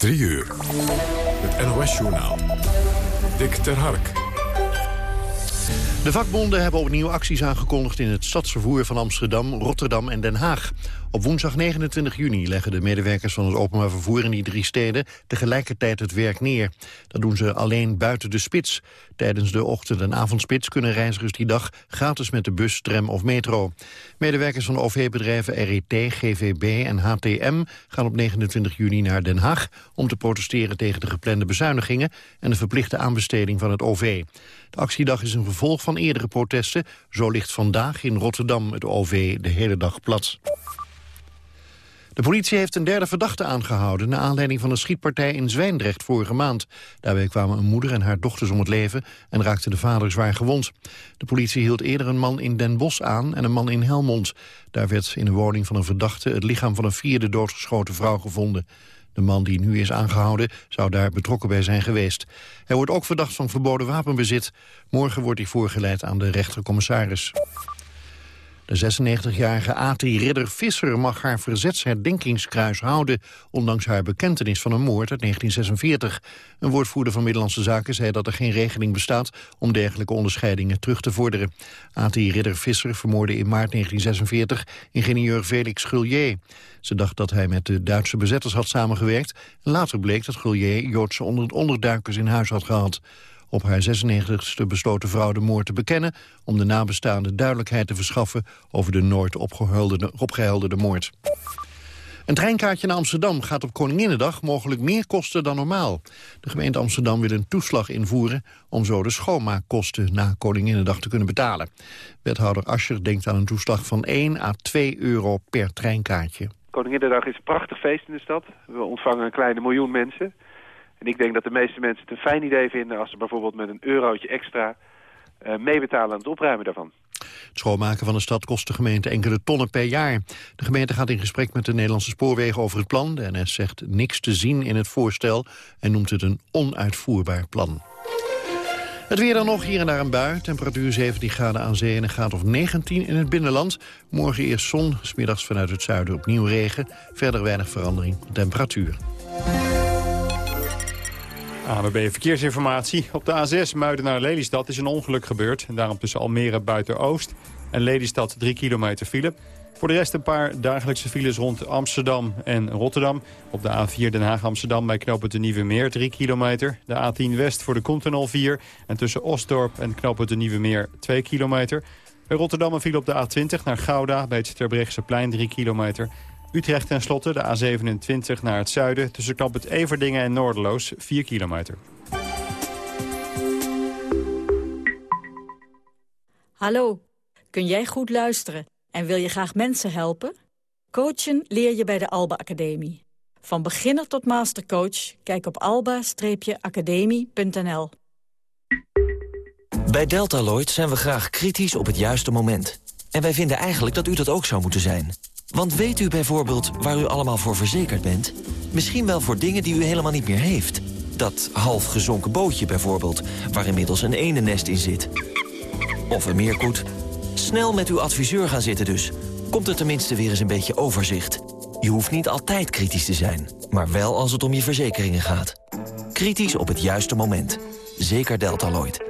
3 uur. Het NOS-journaal. Dick ter Hark. De vakbonden hebben opnieuw acties aangekondigd in het stadsvervoer van Amsterdam, Rotterdam en Den Haag. Op woensdag 29 juni leggen de medewerkers van het openbaar vervoer in die drie steden tegelijkertijd het werk neer. Dat doen ze alleen buiten de spits. Tijdens de ochtend- en avondspits kunnen reizigers die dag gratis met de bus, tram of metro. Medewerkers van OV-bedrijven RET, GVB en HTM gaan op 29 juni naar Den Haag om te protesteren tegen de geplande bezuinigingen en de verplichte aanbesteding van het OV. De actiedag is een vervolg van eerdere protesten. Zo ligt vandaag in Rotterdam het OV de hele dag plat. De politie heeft een derde verdachte aangehouden... naar aanleiding van een schietpartij in Zwijndrecht vorige maand. Daarbij kwamen een moeder en haar dochters om het leven... en raakte de vader zwaar gewond. De politie hield eerder een man in Den Bosch aan en een man in Helmond. Daar werd in de woning van een verdachte... het lichaam van een vierde doodgeschoten vrouw gevonden. De man die nu is aangehouden zou daar betrokken bij zijn geweest. Hij wordt ook verdacht van verboden wapenbezit. Morgen wordt hij voorgeleid aan de rechtercommissaris. De 96-jarige Ati Ridder Visser mag haar verzetsherdenkingskruis houden... ondanks haar bekentenis van een moord uit 1946. Een woordvoerder van Middellandse Zaken zei dat er geen regeling bestaat... om dergelijke onderscheidingen terug te vorderen. Ati Ridder Visser vermoorde in maart 1946 ingenieur Felix Gullier. Ze dacht dat hij met de Duitse bezetters had samengewerkt... en later bleek dat Gullier Joodse onderduikers in huis had gehad. Op haar 96e besloot de vrouw de moord te bekennen... om de nabestaanden duidelijkheid te verschaffen... over de nooit opgehelderde moord. Een treinkaartje naar Amsterdam gaat op Koninginnedag mogelijk meer kosten dan normaal. De gemeente Amsterdam wil een toeslag invoeren om zo de schoonmaakkosten na Koninginnedag te kunnen betalen. Wethouder Ascher denkt aan een toeslag van 1 à 2 euro per treinkaartje. Koninginnedag is een prachtig feest in de stad. We ontvangen een kleine miljoen mensen. En ik denk dat de meeste mensen het een fijn idee vinden... als ze bijvoorbeeld met een eurotje extra uh, meebetalen aan het opruimen daarvan. Het schoonmaken van de stad kost de gemeente enkele tonnen per jaar. De gemeente gaat in gesprek met de Nederlandse spoorwegen over het plan. De NS zegt niks te zien in het voorstel en noemt het een onuitvoerbaar plan. Het weer dan nog, hier en daar een bui. Temperatuur 17 graden aan zee en een graad of 19 in het binnenland. Morgen eerst zon, smiddags vanuit het zuiden opnieuw regen. Verder weinig verandering temperatuur. ANWB Verkeersinformatie. Op de A6 Muiden naar Lelystad is een ongeluk gebeurd. En daarom tussen Almere Buiten-Oost en Lelystad 3 kilometer file. Voor de rest een paar dagelijkse files rond Amsterdam en Rotterdam. Op de A4 Den Haag-Amsterdam bij knooppunt de Nieuwe Meer 3 kilometer. De A10 West voor de Continental 4. En tussen Osdorp en knooppunt de Nieuwe Meer 2 kilometer. Bij Rotterdam een file op de A20 naar Gouda bij het plein 3 kilometer. Utrecht ten slotte, de A27 naar het zuiden... tussen knap het Everdingen en Noorderloos, 4 kilometer. Hallo, kun jij goed luisteren en wil je graag mensen helpen? Coachen leer je bij de Alba Academie. Van beginner tot mastercoach, kijk op alba-academie.nl. Bij Deltaloid zijn we graag kritisch op het juiste moment. En wij vinden eigenlijk dat u dat ook zou moeten zijn... Want weet u bijvoorbeeld waar u allemaal voor verzekerd bent? Misschien wel voor dingen die u helemaal niet meer heeft. Dat half gezonken bootje bijvoorbeeld, waar inmiddels een enennest in zit. Of een meerkoet. Snel met uw adviseur gaan zitten dus. Komt er tenminste weer eens een beetje overzicht. Je hoeft niet altijd kritisch te zijn, maar wel als het om je verzekeringen gaat. Kritisch op het juiste moment. Zeker Deltaloid.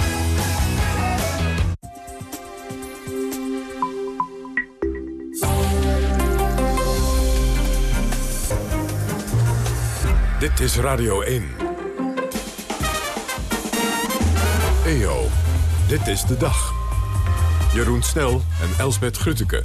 Dit is Radio 1. EO, dit is de dag. Jeroen Snel en Elsbeth Grütke.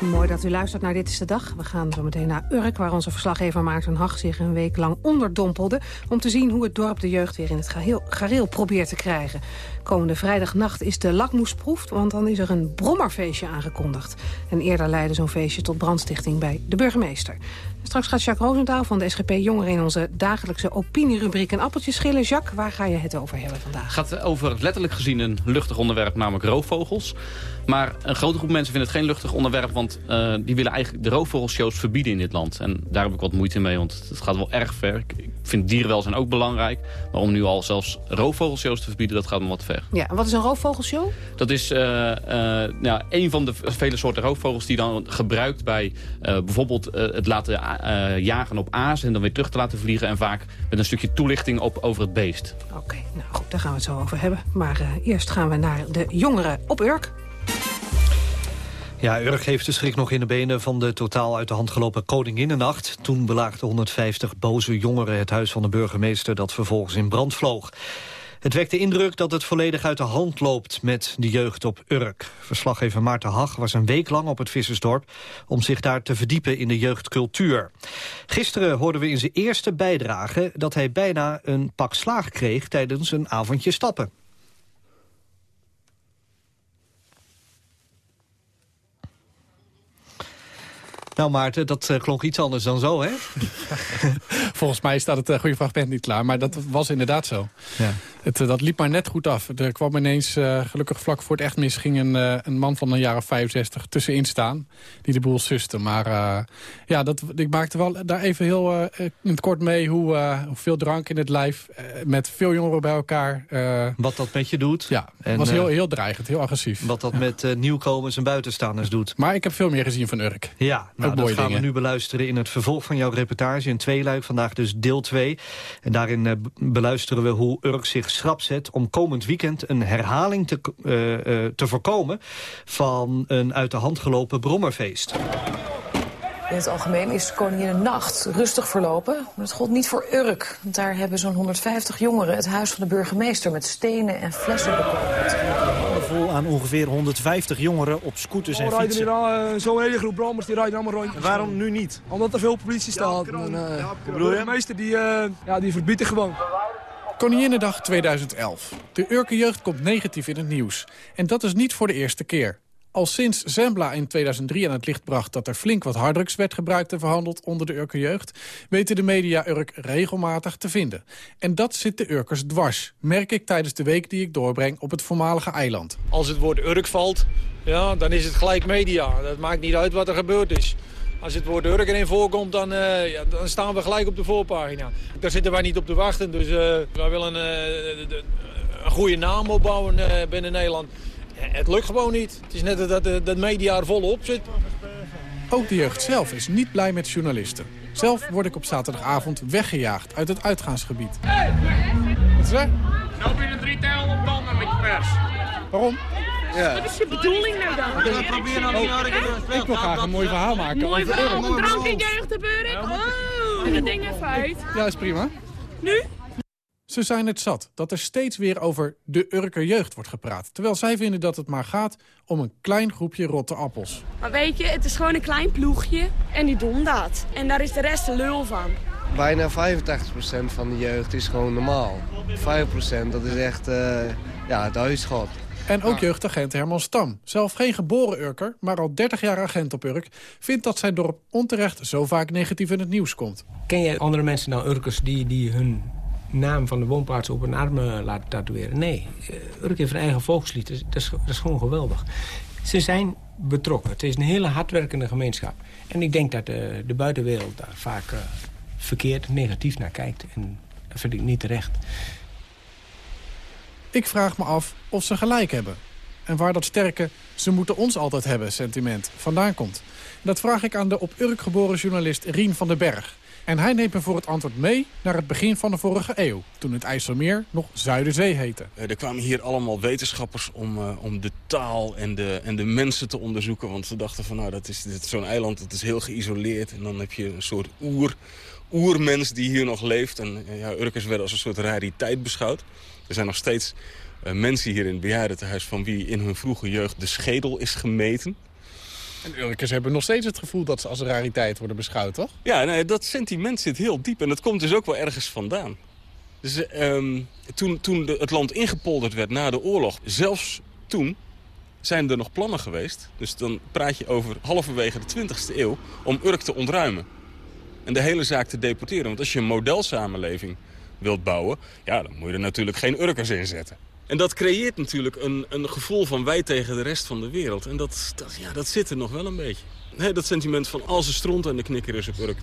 Mooi dat u luistert naar Dit is de Dag. We gaan zo meteen naar Urk, waar onze verslaggever Maarten Hag zich een week lang onderdompelde... om te zien hoe het dorp de jeugd weer in het gareel, gareel probeert te krijgen. Komende vrijdagnacht is de lakmoesproef, want dan is er een brommerfeestje aangekondigd. En eerder leidde zo'n feestje tot brandstichting bij de burgemeester. Straks gaat Jacques Roosentaal van de SGP Jongeren in onze dagelijkse opinierubriek een appeltje schillen. Jacques, waar ga je het over hebben vandaag? Het gaat over letterlijk gezien een luchtig onderwerp, namelijk roofvogels. Maar een grote groep mensen vindt het geen luchtig onderwerp... want uh, die willen eigenlijk de roofvogelshows verbieden in dit land. En daar heb ik wat moeite mee, want het gaat wel erg ver. Ik vind dierenwelzijn ook belangrijk. Maar om nu al zelfs roofvogelshows te verbieden, dat gaat me wat ver. Ja, en wat is een roofvogelshow? Dat is uh, uh, nou, een van de vele soorten roofvogels die dan gebruikt bij bijvoorbeeld het laten jagen op aas... en dan weer terug te laten vliegen en vaak met een stukje toelichting op, over het beest. Oké, nou goed, daar gaan we het zo over hebben. Maar eerst gaan we naar de jongeren op Urk. Ja, Urk heeft de schrik nog in de benen van de totaal uit de hand gelopen Koninginnennacht. Toen belaagden 150 boze jongeren het huis van de burgemeester dat vervolgens in brand vloog. Het wekt de indruk dat het volledig uit de hand loopt met de jeugd op Urk. Verslaggever Maarten Hag was een week lang op het Vissersdorp... om zich daar te verdiepen in de jeugdcultuur. Gisteren hoorden we in zijn eerste bijdrage... dat hij bijna een pak slaag kreeg tijdens een avondje stappen. Nou Maarten, dat uh, klonk iets anders dan zo, hè? Volgens mij staat het uh, goede fragment niet klaar, maar dat was inderdaad zo. Ja. Het, uh, dat liep maar net goed af. Er kwam ineens, gelukkig vlak voor het echtmis... ging een, een man van een jaar of 65 tussenin staan... die de boel suste. Maar ja, dat, ik maakte wel daar even heel in het kort mee... hoe, hoeveel drank in het lijf, met veel jongeren bij elkaar... wat dat met je doet. Ja, het was heel, heel dreigend, heel agressief. Wat dat met nieuwkomers en buitenstaanders doet. Maar ik heb veel meer gezien van Urk. Ja, nou, dat gaan we nu beluisteren in het vervolg van jouw reportage in tweeluik. Vandaag dus deel 2. En daarin beluisteren we hoe Urk zich schrap zet om komend weekend een herhaling te, uh, uh, te voorkomen van een uit de hand gelopen brommerfeest. In het algemeen is de nacht rustig verlopen. Maar dat gold niet voor Urk. Want daar hebben zo'n 150 jongeren het huis van de burgemeester... met stenen en flessen bekogeld. Vol aan ongeveer 150 jongeren op scooters en fietsen. Uh, Zo'n hele groep brommers die rijden allemaal rondjes. waarom nu niet? Omdat er veel politie staat. Ja, en, uh, de burgemeester die, uh, ja, die verbiedt gewoon. Koninginnedag 2011. De Urke jeugd komt negatief in het nieuws. En dat is niet voor de eerste keer. Al sinds Zembla in 2003 aan het licht bracht dat er flink wat harddrugs werd gebruikt en verhandeld onder de Urker jeugd, weten de media Urk regelmatig te vinden. En dat zit de Urkers dwars, merk ik tijdens de week die ik doorbreng op het voormalige eiland. Als het woord Urk valt, ja, dan is het gelijk media. Dat maakt niet uit wat er gebeurd is. Als het woord Urk erin voorkomt, dan, uh, ja, dan staan we gelijk op de voorpagina. Daar zitten wij niet op te wachten, dus uh, wij willen uh, een goede naam opbouwen binnen Nederland het lukt gewoon niet. Het is net dat de, de media er volop zit. Ook de jeugd zelf is niet blij met journalisten. Zelf word ik op zaterdagavond weggejaagd uit het uitgaansgebied. Hey! Wat is er? Nou binnen drie tijlen op dan met je pers. Waarom? Ja. Wat is je bedoeling nou dan? Ik, probeer dan oh, ik wil graag een mooi verhaal maken. Mooi verhaal, een drank in jeugd gebeuren. Oh, en dat ding even uit. Ja, is prima. Nu? Ze zijn het zat dat er steeds weer over de Urker jeugd wordt gepraat. Terwijl zij vinden dat het maar gaat om een klein groepje rotte appels. Maar weet je, het is gewoon een klein ploegje en die doen dat. En daar is de rest de lul van. Bijna 85% van de jeugd is gewoon normaal. 5% dat is echt uh, ja, het huisschot. En ook jeugdagent Herman Stam, zelf geen geboren Urker, maar al 30 jaar agent op Urk... vindt dat zijn dorp onterecht zo vaak negatief in het nieuws komt. Ken jij andere mensen nou Urkers die, die hun naam van de woonplaats op hun armen laten tatoeëren. Nee, eh, Urk heeft een eigen volkslied. Dat is, dat is gewoon geweldig. Ze zijn betrokken. Het is een hele hardwerkende gemeenschap. En ik denk dat de, de buitenwereld daar vaak uh, verkeerd, negatief naar kijkt. En dat vind ik niet terecht. Ik vraag me af of ze gelijk hebben. En waar dat sterke, ze moeten ons altijd hebben sentiment vandaan komt. dat vraag ik aan de op Urk geboren journalist Rien van den Berg. En hij neemt me voor het antwoord mee naar het begin van de vorige eeuw. Toen het IJsselmeer nog Zuiderzee heette. Er kwamen hier allemaal wetenschappers om, uh, om de taal en de, en de mensen te onderzoeken. Want ze dachten van nou, dat is zo'n eiland, dat is heel geïsoleerd. En dan heb je een soort oer, oermens die hier nog leeft. En ja, Urkers werden als een soort rariteit beschouwd. Er zijn nog steeds uh, mensen hier in het bejaardentehuis van wie in hun vroege jeugd de schedel is gemeten. En Urkers hebben nog steeds het gevoel dat ze als een rariteit worden beschouwd, toch? Ja, dat sentiment zit heel diep en dat komt dus ook wel ergens vandaan. Dus ehm, toen, toen de, het land ingepolderd werd na de oorlog, zelfs toen zijn er nog plannen geweest. Dus dan praat je over halverwege de 20e eeuw om Urk te ontruimen. En de hele zaak te deporteren. Want als je een modelsamenleving wilt bouwen, ja, dan moet je er natuurlijk geen Urkers in zetten. En dat creëert natuurlijk een, een gevoel van wij tegen de rest van de wereld. En dat, dat, ja, dat zit er nog wel een beetje. Nee, dat sentiment van als er stront aan de knikker is op Urk...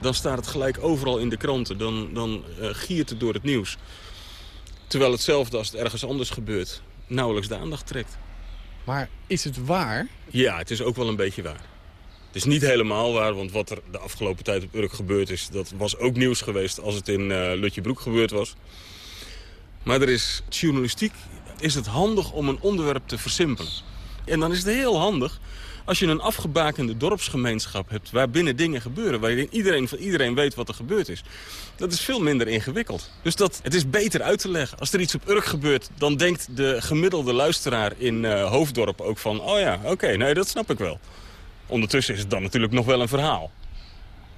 dan staat het gelijk overal in de kranten. Dan, dan uh, giert het door het nieuws. Terwijl hetzelfde als het ergens anders gebeurt... nauwelijks de aandacht trekt. Maar is het waar? Ja, het is ook wel een beetje waar. Het is niet helemaal waar, want wat er de afgelopen tijd op Urk gebeurd is... dat was ook nieuws geweest als het in uh, Lutjebroek gebeurd was. Maar er is, journalistiek is het handig om een onderwerp te versimpelen. En dan is het heel handig als je een afgebakende dorpsgemeenschap hebt... waar binnen dingen gebeuren, waarin iedereen van iedereen weet wat er gebeurd is. Dat is veel minder ingewikkeld. Dus dat, het is beter uit te leggen. Als er iets op Urk gebeurt, dan denkt de gemiddelde luisteraar in uh, Hoofddorp ook van... oh ja, oké, nee, dat snap ik wel. Ondertussen is het dan natuurlijk nog wel een verhaal.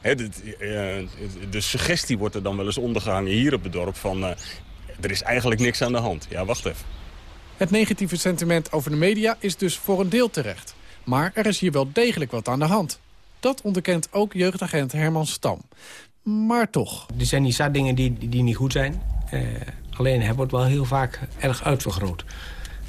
He, de, uh, de, suggestie wordt er dan wel eens ondergehangen hier op het dorp van... Uh, er is eigenlijk niks aan de hand. Ja, wacht even. Het negatieve sentiment over de media is dus voor een deel terecht. Maar er is hier wel degelijk wat aan de hand. Dat onderkent ook jeugdagent Herman Stam. Maar toch. Er zijn niet zat dingen die, die niet goed zijn. Uh, alleen het wordt wel heel vaak erg uitvergroot.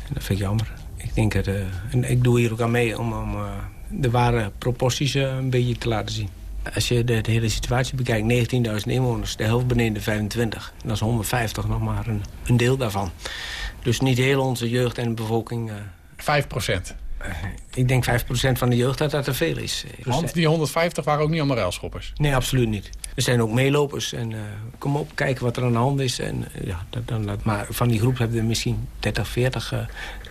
En dat vind ik jammer. Ik denk dat, uh, en ik doe hier ook aan mee om, om uh, de ware proporties een beetje te laten zien. Als je de, de hele situatie bekijkt, 19.000 inwoners, de helft beneden de 25. En dat is 150 nog maar een, een deel daarvan. Dus niet heel onze jeugd en bevolking... 5 procent? Ik denk 5% van de jeugd dat dat te veel is. Want die 150 waren ook niet allemaal railschoppers? Nee, absoluut niet. Er zijn ook meelopers. En uh, kom op, kijken wat er aan de hand is. En, uh, ja, dan, dan, maar van die groep hebben we misschien 30, 40 uh,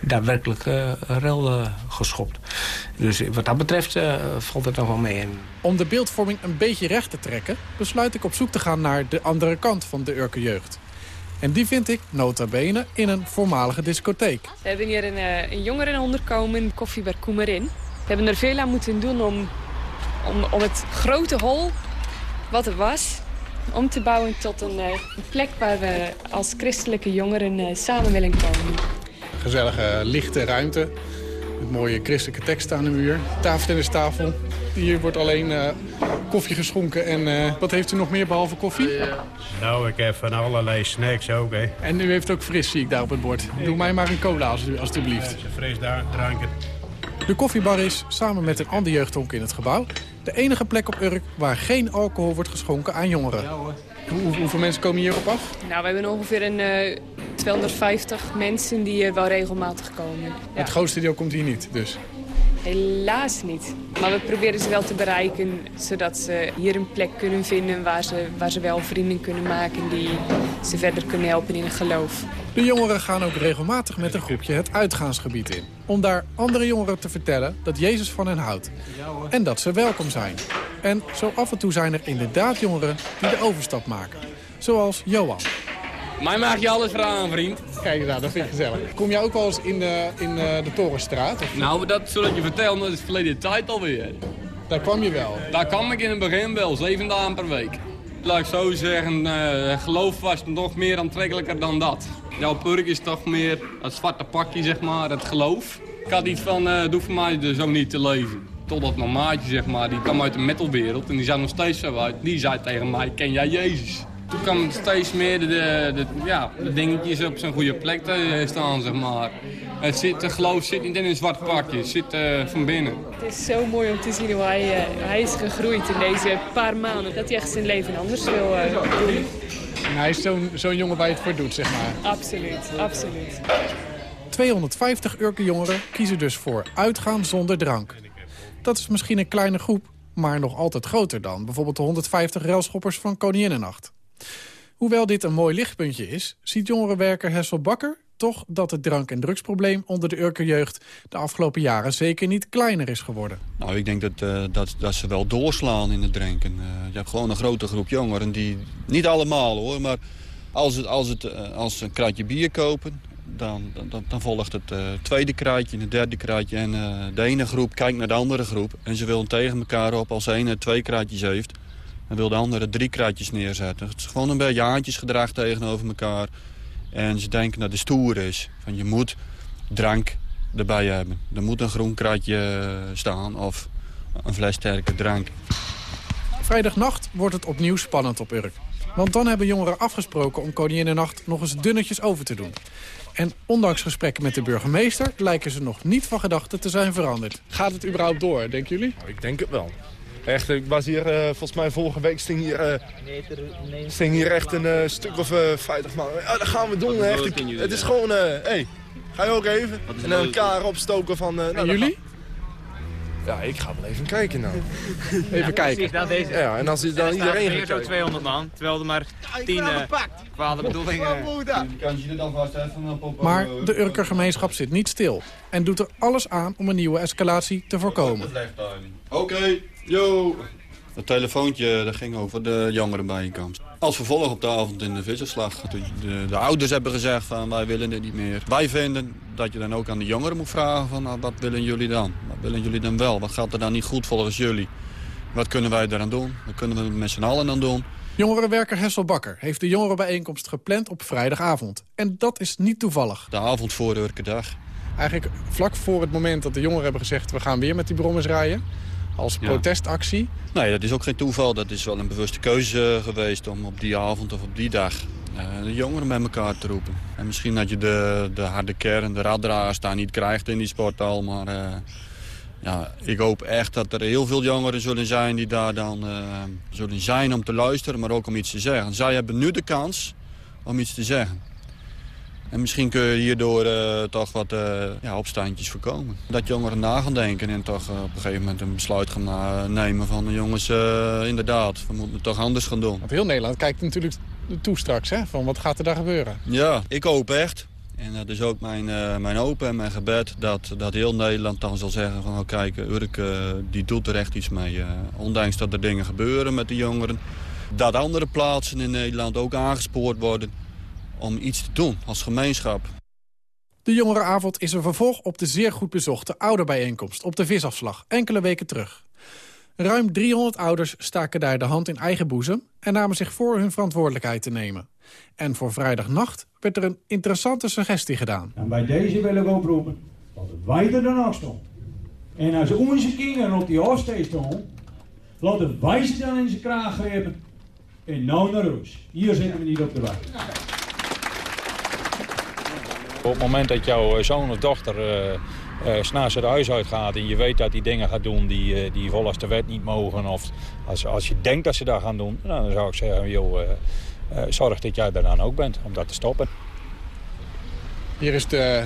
daadwerkelijk uh, rel geschopt. Dus wat dat betreft valt het nog wel mee. En... Om de beeldvorming een beetje recht te trekken... besluit ik op zoek te gaan naar de andere kant van de Urke jeugd. En die vind ik, nota bene, in een voormalige discotheek. We hebben hier een, een jongeren onderkomen, koffie bij Koemerin. We hebben er veel aan moeten doen om, om, om het grote hol wat er was... om te bouwen tot een, uh, een plek waar we als christelijke jongeren uh, samen willen komen. Gezellige, lichte ruimte. Met mooie christelijke teksten aan de muur. Tafeltennistafel. Hier wordt alleen uh, koffie geschonken. En uh, wat heeft u nog meer behalve koffie? Nou, ik heb van allerlei snacks ook, hè. En u heeft ook fris, zie ik daar op het bord. Doe mij maar een cola, als u, alstublieft. Ja, fris dranken. De koffiebar is, samen met een ander jeugdhonk in het gebouw... de enige plek op Urk waar geen alcohol wordt geschonken aan jongeren. Ja, Hoe, hoeveel mensen komen hier op af? Nou, we hebben ongeveer een uh, 250 mensen die hier wel regelmatig komen. Ja. Het grootste deel komt hier niet, dus? Helaas niet. Maar we proberen ze wel te bereiken, zodat ze hier een plek kunnen vinden waar ze, waar ze wel vrienden kunnen maken die ze verder kunnen helpen in het geloof. De jongeren gaan ook regelmatig met een groepje het uitgaansgebied in. Om daar andere jongeren te vertellen dat Jezus van hen houdt. En dat ze welkom zijn. En zo af en toe zijn er inderdaad jongeren die de overstap maken. Zoals Johan. Mij maak je alles aan, vriend. Kijk, nou, dat vind ik gezellig. Kom jij ook wel eens in de, in de Torenstraat? Of? Nou, dat ik je vertellen, dat is verleden tijd alweer. Daar kwam je wel? Daar kwam ik in het begin wel, zeven dagen per week. Laat ik zo zeggen, uh, geloof was nog meer aantrekkelijker dan dat. Jouw purk is toch meer het zwarte pakje, zeg maar, het geloof. Ik had iets van, uh, doe voor mij ook niet te leven. Totdat mijn maatje, zeg maar, die kwam uit de metalwereld en die zag nog steeds zo uit. Die zei tegen mij, ken jij Jezus? Toen kwam steeds meer de, de, ja, de dingetjes op zijn goede plek te staan, zeg maar. Het, zit, het geloof zit niet in een zwart pakje, het zit uh, van binnen. Het is zo mooi om te zien hoe hij, uh, hij is gegroeid in deze paar maanden. Dat hij echt zijn leven anders wil uh, doen. En hij is zo'n zo'n jongen waar je het voor doet, zeg maar. Absoluut, absoluut. 250 Urke jongeren kiezen dus voor uitgaan zonder drank. Dat is misschien een kleine groep, maar nog altijd groter dan bijvoorbeeld de 150 railschoppers van Koninginnennacht. Hoewel dit een mooi lichtpuntje is, ziet jongerenwerker Hessel Bakker toch dat het drank- en drugsprobleem onder de Urkerjeugd de afgelopen jaren zeker niet kleiner is geworden. Nou, ik denk dat, uh, dat, dat ze wel doorslaan in het drinken. Uh, je hebt gewoon een grote groep jongeren die, niet allemaal hoor, maar als, het, als, het, uh, als ze een kratje bier kopen dan, dan, dan volgt het tweede kruidje, het derde kruidje. En de ene groep kijkt naar de andere groep. En ze willen tegen elkaar op als de ene twee kruidjes heeft. Dan wil de andere drie kruidjes neerzetten. Het is gewoon een beetje haantjesgedrag tegenover elkaar. En ze denken dat het stoer is. Van je moet drank erbij hebben. Er moet een groen kruidje staan of een fles sterke drank. Vrijdagnacht wordt het opnieuw spannend op Urk. Want dan hebben jongeren afgesproken om Koninginnennacht nog eens dunnetjes over te doen. En ondanks gesprekken met de burgemeester lijken ze nog niet van gedachten te zijn veranderd. Gaat het überhaupt door, denken jullie? Nou, ik denk het wel. Echt, ik was hier, uh, volgens mij vorige week sting hier, uh, sting hier echt een uh, stuk of uh, 50 man. Ja, dat gaan we doen. Echt. Het is gewoon, hé, hey, ga je ook even? En dan elkaar opstoken van... nou, en jullie? Ja, ik ga wel even kijken nou. Even ja, kijken. Dan deze. Ja, en als dan en iedereen gaat zo 200 man, terwijl er maar 10 uh, kwade bedoelingen... Maar de Urker gemeenschap zit niet stil. En doet er alles aan om een nieuwe escalatie te voorkomen. Oké, okay, yo. Het telefoontje dat ging over de jongerenbijeenkomst. Als vervolg op de avond in de visserslag. De, de, de, ouders hebben gezegd van wij willen dit niet meer. Wij vinden dat je dan ook aan de jongeren moet vragen van nou, wat willen jullie dan? Wat willen jullie dan wel? Wat gaat er dan niet goed volgens jullie? Wat kunnen wij eraan doen? Wat kunnen we met z'n allen aan doen? Jongerenwerker Hessel Bakker heeft de jongerenbijeenkomst gepland op vrijdagavond. En dat is niet toevallig. De avond voor de dag. Eigenlijk vlak voor het moment dat de jongeren hebben gezegd... we gaan weer met die brommers rijden als protestactie. Nee, dat is ook geen toeval. Dat is wel een bewuste keuze geweest om op die avond of op die dag uh, de jongeren met elkaar te roepen. En misschien dat je de, de harde kern, de raddragers daar niet krijgt in die sporthal. Maar uh, ja, ik hoop echt dat er heel veel jongeren zullen zijn die daar dan uh, zullen zijn om te luisteren, maar ook om iets te zeggen. Zij hebben nu de kans om iets te zeggen. En misschien kun je hierdoor uh, toch wat uh, ja, opstandjes voorkomen. Dat jongeren na gaan denken en toch uh, op een gegeven moment een besluit gaan nemen van... jongens, inderdaad, we moeten het toch anders gaan doen. Want heel Nederland kijkt natuurlijk toe straks, hè? Van wat gaat er daar gebeuren? Ja, ik hoop echt. En dat is ook mijn, mijn hoop en mijn gebed dat, dat heel Nederland dan zal zeggen van... Oh, kijk, Urk die doet er echt iets mee. ondanks dat er dingen gebeuren met de jongeren. Dat andere plaatsen in Nederland ook aangespoord worden om iets te doen als gemeenschap. De jongerenavond is een vervolg op de zeer goed bezochte ouderbijeenkomst op de visafslag, enkele weken terug. Ruim 300 ouders staken daar de hand in eigen boezem... en namen zich voor hun verantwoordelijkheid te nemen. En voor vrijdagnacht werd er een interessante suggestie gedaan. En bij deze wil ik oproepen dat het wijder dan afstand. En als onze kinderen op die afsteed staan... laten wij ze dan in zijn kraag grepen en nou naar huis. Hier zitten we niet op de weg. Op het moment dat jouw zoon of dochter uh, uh, s'nachts het huis uitgaat... en je weet dat die dingen gaat doen die, uh, die volgens de wet niet mogen... of als, als je denkt dat ze dat gaan doen, nou, dan zou ik zeggen... Joh, zorg dat jij er dan ook bent om dat te stoppen. Hier is de,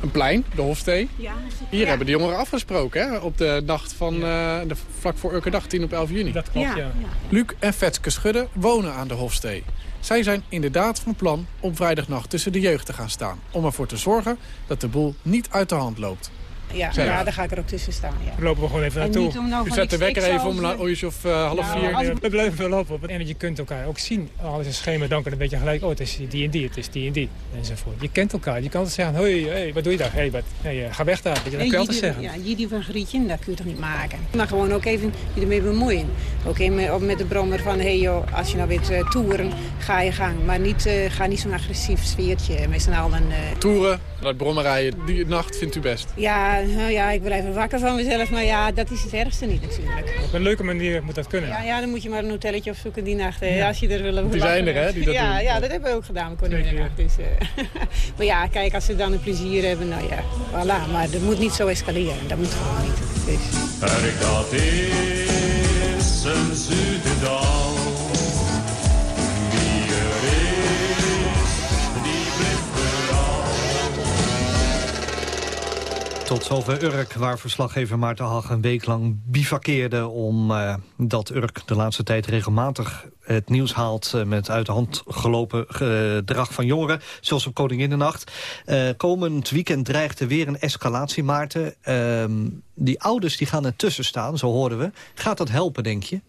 een plein, de Hofstee. Ja, Hier hebben de jongeren afgesproken hè, op de nacht van ja. de, vlak voor Urkendag, 10 op 11 juni. Dat klopt, ja. ja. Luc en Vetske Schudde wonen aan de Hofstee. Zij zijn inderdaad van plan om vrijdagnacht tussen de jeugd te gaan staan. Om ervoor te zorgen dat de boel niet uit de hand loopt. Ja, ja, daar ga ik er ook tussen staan. Ja. Dan lopen we gewoon even naartoe. Nou we zetten de wekker even om een uurtje of uh, half vier. Ja, we blijven wel lopen. En je kunt elkaar ook zien. Al is een schema, dan kan een beetje gelijk. Oh, het is die en die, het is die en die. Enzovoort. Je kent elkaar. Je kan altijd zeggen, hoi, hey, wat doe je daar? Hey, wat, hey, uh, ga weg daar. Je, dat kun altijd zeggen. Ja, jullie van Grietje, dat kun je toch niet maken. Maar gewoon ook even je ermee bemoeien. Ook even met de brommer van, hey joh, als je nou weer uh, toeren, ga je gang. Maar niet, uh, ga niet zo'n agressief sfeertje met z'n allen. Uh... Toeren, dat brommen rijden, die nacht vindt u best? Ja, nou ja, ik even wakker van mezelf. Maar ja, dat is het ergste niet natuurlijk. Op een leuke manier moet dat kunnen. Ja, ja dan moet je maar een hotelletje opzoeken die nacht. Ja. Als je er wil Die zijn er, hè? Die dat ja, doen. ja, dat hebben we ook gedaan met Koningin dus, uh... Maar ja, kijk, als ze dan een plezier hebben, nou ja, voilà. Maar dat moet niet zo escaleren. Dat moet gewoon niet. Dus. dat is een Zuidendal. Tot zover Urk, waar verslaggever Maarten Hag een week lang bivakkeerde... omdat uh, Urk de laatste tijd regelmatig het nieuws haalt... Uh, met uit de hand gelopen gedrag van jongeren, zoals op Koninginnennacht. Komend weekend dreigt er weer een escalatie, Maarten. Ehm, die ouders die gaan ertussen staan, zo horen we. Gaat dat helpen, denk je?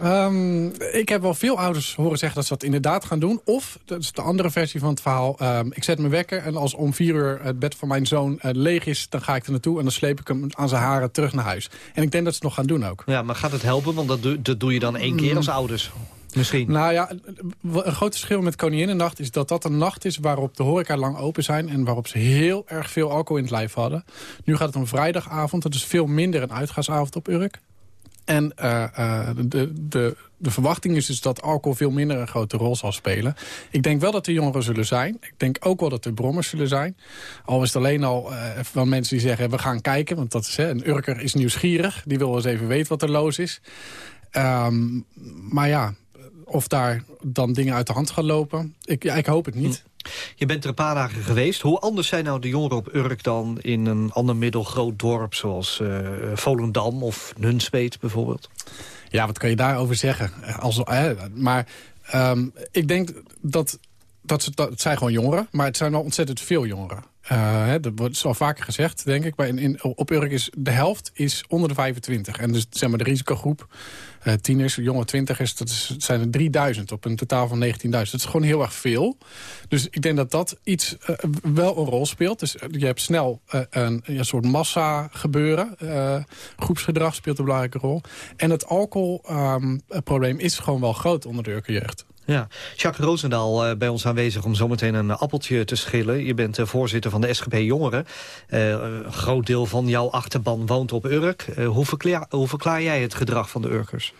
Ehm, ik heb wel veel ouders horen zeggen dat ze dat inderdaad gaan doen. Of, dat is de andere versie van het verhaal... Ehm, ik zet mijn wekker en als om vier uur het bed van mijn zoon uh, leeg is... dan ga ik er naartoe en dan sleep ik hem aan zijn haren terug naar huis. En ik denk dat ze het nog gaan doen ook. Ja, maar gaat het helpen? Want dat, doe, dat doe je dan één keer als ouders. Misschien. Nou ja, een groot verschil met Koninginnennacht is dat dat een nacht is waarop de horeca lang open zijn en waarop ze heel erg veel alcohol in het lijf hadden. Nu gaat het om vrijdagavond, dat is veel minder een uitgaansavond op Urk. En uh, uh, de, de, de verwachting is dus dat alcohol veel minder een grote rol zal spelen. Ik denk wel dat er jongeren zullen zijn. Ik denk ook wel dat er brommers zullen zijn. Al is het alleen al uh, van mensen die zeggen, we gaan kijken. Want dat is, hè, een Urker is nieuwsgierig. Die wil eens even weten wat er los is. Um, maar ja, of daar dan dingen uit de hand gaan lopen, ik, ik hoop het niet. Je bent er een paar dagen geweest. Hoe anders zijn nou de jongeren op Urk dan in een ander middelgroot dorp... zoals uh, Volendam of Nunspeet bijvoorbeeld? Ja, wat kan je daarover zeggen? Als, maar um, ik denk dat, dat, ze, dat het zijn gewoon jongeren... maar het zijn wel ontzettend veel jongeren. Uh, dat wordt al vaker gezegd, denk ik. Maar in, op Urk is de helft is onder de 25. En dus zeg maar de risicogroep, uh, tieners, jonge twintigers... dat is, zijn er 3000 op een totaal van 19.000. Dat is gewoon heel erg veel. Dus ik denk dat dat iets uh, wel een rol speelt. Dus je hebt snel een, een, soort massa gebeuren. groepsgedrag speelt een belangrijke rol. En het alcoholprobleem um, is gewoon wel groot onder de Urker jeugd. Ja, Jacques Roosendaal uh, bij ons aanwezig om zometeen een appeltje te schillen. Je bent uh, voorzitter van de SGP Jongeren. Uh, een groot deel van jouw achterban woont op Urk. hoe, verklaar, hoe verklaar jij het gedrag van de Urkers?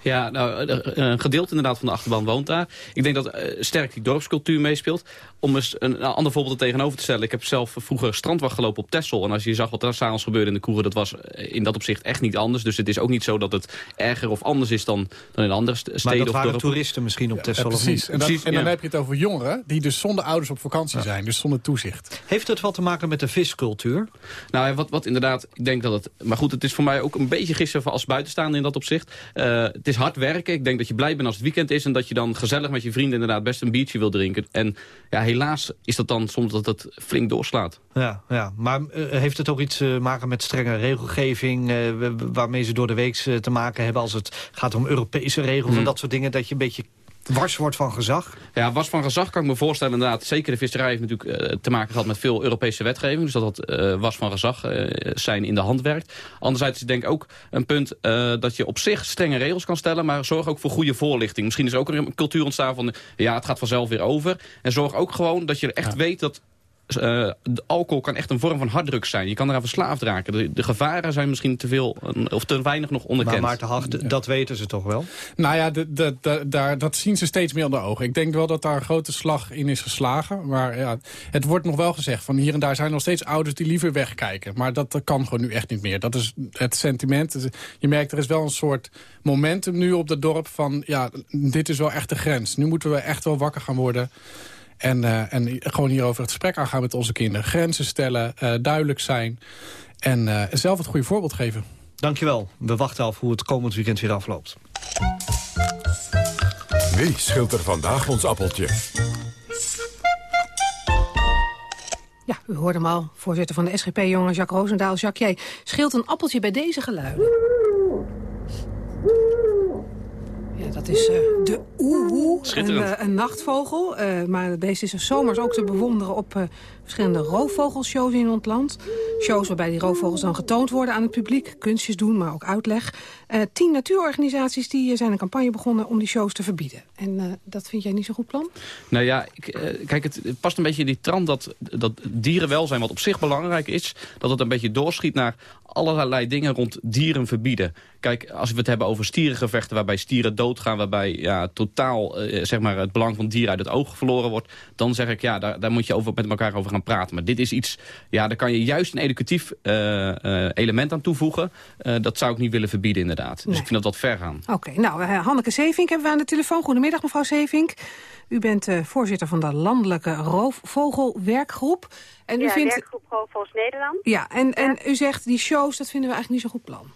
Ja, nou, een gedeelte inderdaad van de achterban woont daar. Ik denk dat sterk die dorpscultuur meespeelt. Om eens een, een ander voorbeeld er tegenover te stellen. Ik heb zelf vroeger strandwacht gelopen op Texel. En als je zag wat er s'avonds gebeurde in de koeren... dat was in dat opzicht echt niet anders. Dus het is ook niet zo dat het erger of anders is dan, dan in andere steden maar dat of waren dorpen. toeristen misschien op Texel. Ja, precies. En, dat, Precies, en dan ja. heb je het over jongeren die dus zonder ouders op vakantie zijn. Dus zonder toezicht. Heeft het wat te maken met de viscultuur? Nou, wat, wat inderdaad, ik denk dat het... Maar goed, het is voor mij ook een beetje gissen als buitenstaander in dat opzicht. Uh, het is hard werken. Ik denk dat je blij bent als het weekend is... en dat je dan gezellig met je vrienden inderdaad best een biertje wil drinken. En ja, helaas is dat dan soms dat het flink doorslaat. Ja, ja. maar uh, heeft het ook iets te maken met strenge regelgeving... Uh, waarmee ze door de week te maken hebben als het gaat om Europese regels Hmm. en dat soort dingen... dat je een beetje wars wordt van gezag? Ja, was van gezag kan ik me voorstellen inderdaad. Zeker de visserij heeft natuurlijk uh, te maken gehad met veel Europese wetgeving. Dus dat dat uh, was van gezag uh, zijn in de hand werkt. Anderzijds is denk ik ook een punt dat je op zich strenge regels kan stellen. Maar zorg ook voor goede voorlichting. Misschien is er ook een cultuur ontstaan van ja, het gaat vanzelf weer over. En zorg ook gewoon dat je echt ja. weet dat uh, de alcohol kan echt een vorm van harddrugs zijn. Je kan eraan verslaafd raken. De, de gevaren zijn misschien te veel of te weinig nog onderkend. Maar Maarten Hag, dat weten ze toch wel? Nou ja, de, de, de, daar, dat zien ze steeds meer onder ogen. Ik denk wel dat daar een grote slag in is geslagen. Maar ja, het wordt nog wel gezegd. Van hier en daar zijn nog steeds ouders die liever wegkijken. Maar dat, dat kan gewoon nu echt niet meer. Dat is het sentiment. Je merkt, er is wel een soort momentum nu op het dorp van... ja, dit is wel echt de grens. Nu moeten we echt wel wakker gaan worden... En, uh, en gewoon hierover het gesprek aangaan met onze kinderen. Grenzen stellen, uh, duidelijk zijn en uh, zelf het goede voorbeeld geven. Dankjewel. We wachten af hoe het komend weekend weer afloopt. Wie schilt er vandaag ons appeltje? Ja, u hoorde hem al. Voorzitter van de SGP-jongen Jacques Roosendaal. Jacques, jij scheelt een appeltje bij deze geluiden. Ja, dat is uh, de oehoe, een, uh, een nachtvogel. Uh, maar deze is er zomers ook te bewonderen op verschillende roofvogelshows in ons land. Shows waarbij die roofvogels dan getoond worden aan het publiek. Kunstjes doen, maar ook uitleg. tien natuurorganisaties die zijn een campagne begonnen om die shows te verbieden. En dat vind jij niet zo'n goed plan? Nou ja, ik, kijk, het, past een beetje in die trant dat, dat dierenwelzijn, wat op zich belangrijk is... dat het een beetje doorschiet naar allerlei dingen rond dieren verbieden. Kijk, als we het hebben over stierengevechten waarbij stieren doodgaan... waarbij ja, totaal zeg maar het belang van dieren uit het oog verloren wordt... dan zeg ik, ja, daar, daar moet je over, met elkaar over gaan praten. Maar dit is iets, ja, daar kan je juist een educatief uh, uh, element aan toevoegen. dat zou ik niet willen verbieden, inderdaad. Dus nee. ik vind dat wat ver gaan. Oké, okay, nou, Hanneke Zeevink hebben we aan de telefoon. Goedemiddag, mevrouw Zeevink. U bent voorzitter van de Landelijke Roofvogelwerkgroep. En u ja, vindt... werkgroep Roofvogels Nederland. Ja, en, en u zegt die shows, dat vinden we eigenlijk niet zo'n goed plan.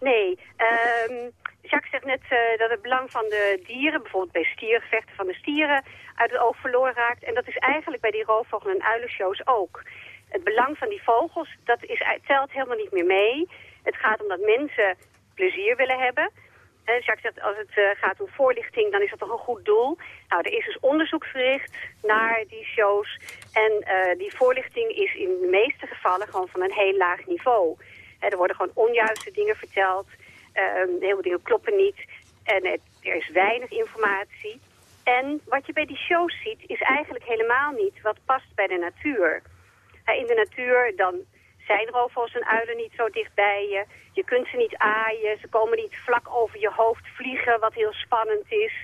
Nee, um, Jacques zegt net uh, dat het belang van de dieren, bijvoorbeeld bij stiergevechten van de stieren, uit het oog verloren raakt. En dat is eigenlijk bij die roofvogel- en uilenshows ook. Het belang van die vogels, dat is, telt helemaal niet meer mee. Het gaat om dat mensen plezier willen hebben. Hè, Jacques zegt, als het eh, gaat om voorlichting, dan is dat toch een goed doel. Nou, er is dus onderzoek verricht naar die shows. En eh, die voorlichting is in de meeste gevallen gewoon van een heel laag niveau. Er worden gewoon onjuiste dingen verteld. Ehm, heel veel dingen kloppen niet. En er is weinig informatie. En wat je bij die shows ziet, is eigenlijk helemaal niet wat past bij de natuur. In de natuur, dan zijn roofvogels en uilen niet zo dicht bij je. Je kunt ze niet aaien, ze komen niet vlak over je hoofd vliegen, wat heel spannend is.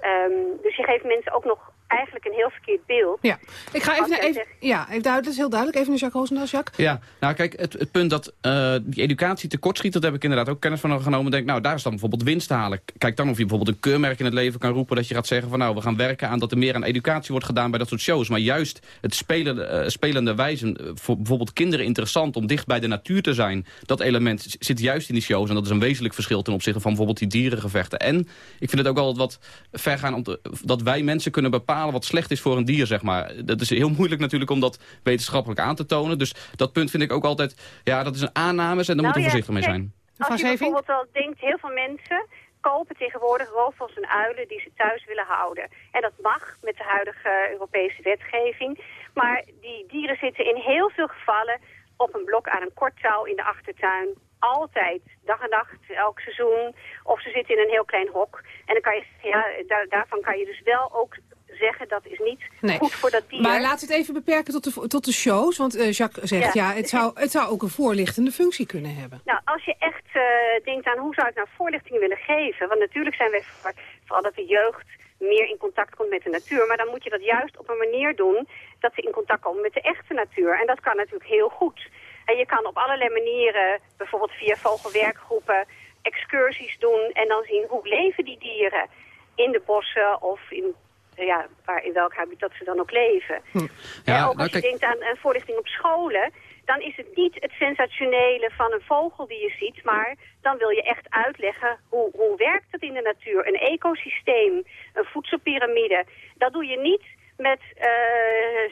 Ehm, dus je geeft mensen ook nog eigenlijk een heel verkeerd beeld. Ja, ik ga even, jij even zegt- ja, even duidelijk, dat is heel duidelijk. Even naar Jacques Roosendaal, Jacques. Ja, nou kijk, het, het punt dat eh, die educatie tekortschiet, dat heb ik inderdaad ook kennis van genomen. Denk, nou, daar is dan bijvoorbeeld winst te halen. Kijk dan of je bijvoorbeeld een keurmerk in het leven kan roepen, dat je gaat zeggen van nou, we gaan werken aan dat er meer aan educatie wordt gedaan bij dat soort shows. Maar juist het spelen, eh, spelende wijzen, eh, voor bijvoorbeeld kinderen interessant om dicht bij de natuur te zijn, dat element zit juist in die shows. En dat is een wezenlijk verschil ten opzichte van bijvoorbeeld die dierengevechten. En ik vind het ook altijd wat ver gaan om te- dat wij mensen kunnen bepalen wat slecht is voor een dier, zeg maar. Dat is heel moeilijk natuurlijk om dat wetenschappelijk aan te tonen. Dus dat punt vind ik ook altijd, ja, dat is een aannames en daar Nou moeten we ja, voorzichtig mee kijk, zijn. Als je bijvoorbeeld al denkt, heel veel mensen kopen tegenwoordig roofvogels en uilen die ze thuis willen houden. En dat mag met de huidige Europese wetgeving. Maar die dieren zitten in heel veel gevallen op een blok aan een kort touw in de achtertuin. Altijd, dag en nacht, elk seizoen. Of ze zitten in een heel klein hok. En dan kan je, ja, daar, daarvan kan je dus wel ook zeggen dat is niet Nee. goed voor dat dier. Maar laten we het even beperken tot de, tot de shows. Want eh, Jacques zegt, ja, Ja. het, zou, het zou ook een voorlichtende functie kunnen hebben. Nou, als je echt eh, denkt aan hoe zou ik nou voorlichting willen geven. Want natuurlijk zijn wij voor, vooral dat de jeugd meer in contact komt met de natuur. Maar dan moet je dat juist op een manier doen dat ze in contact komen met de echte natuur. En dat kan natuurlijk heel goed. En je kan op allerlei manieren, bijvoorbeeld via vogelwerkgroepen, excursies doen. En dan zien hoe leven die dieren in de bossen of in, ja, waar, in welk habitat ze dan ook leven. Ja, en ook nou, als je kijk- denkt aan, aan voorlichting op scholen, dan is het niet het sensationele van een vogel die je ziet, maar dan wil je echt uitleggen hoe, hoe werkt het in de natuur. Een ecosysteem, een voedselpiramide. Dat doe je niet met eh,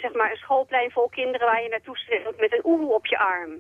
zeg maar een schoolplein vol kinderen waar je naartoe streelt met een oehoe op je arm.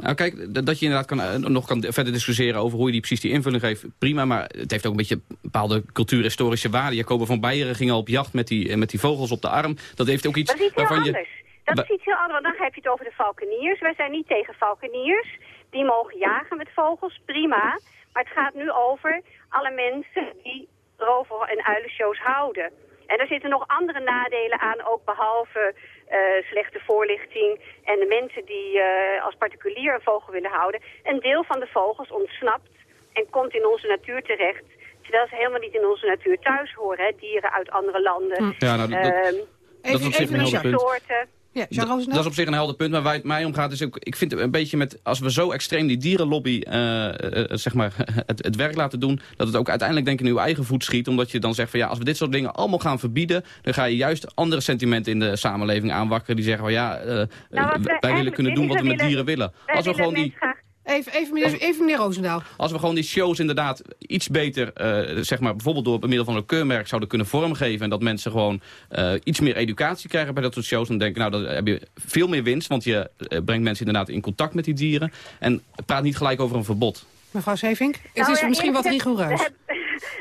Nou, kijk, dat je inderdaad kan, eh, nog kan verder discussiëren over hoe je die precies die invulling geeft, prima. Maar het heeft ook een beetje bepaalde cultuurhistorische waarde. Jacoba van Beieren ging al op jacht met die, eh, met die vogels op de arm. Dat heeft ook iets Dat is iets heel waarvan je... anders. Dat Wa- is iets heel anders, want dan heb je het over de valkeniers. Wij zijn niet tegen valkeniers. Die mogen jagen met vogels, prima. Maar het gaat nu over alle mensen die rover- en uilenshows houden. En er zitten nog andere nadelen aan, ook behalve eh, slechte voorlichting... en de mensen die eh, als particulier een vogel willen houden. Een deel van de vogels ontsnapt en komt in onze natuur terecht... terwijl ze helemaal niet in onze natuur thuis horen. Hè? Dieren uit andere landen. Ja, nou, dat- dat- Ehm, dat is op zich een helder punt. soorten. Ja, Dat, dat is op zich een helder punt, maar waar het mij om gaat is ook... Ik vind het een beetje met, als we zo extreem die dierenlobby, eh, eh, eh, zeg maar, het, het werk laten doen... dat het ook uiteindelijk denk ik in uw eigen voet schiet. Omdat je dan zegt van ja, als we dit soort dingen allemaal gaan verbieden... dan ga je juist andere sentimenten in de samenleving aanwakkeren... die zeggen van ja, eh, Nou, wij willen eigenlijk kunnen doen wat we willen- met dieren willen. Als we willen gewoon die... graag- Even, even, meneer, even meneer Roosendaal. Als we gewoon die shows inderdaad iets beter, eh, zeg maar, bijvoorbeeld door middel van een keurmerk zouden kunnen vormgeven. En dat mensen gewoon eh, iets meer educatie krijgen bij dat soort shows. Dan denk ik, nou, dan heb je veel meer winst. Want je eh, brengt mensen inderdaad in contact met die dieren. En praat niet gelijk over een verbod. Mevrouw Sevink, het Nou is ja, misschien wat rigoureus.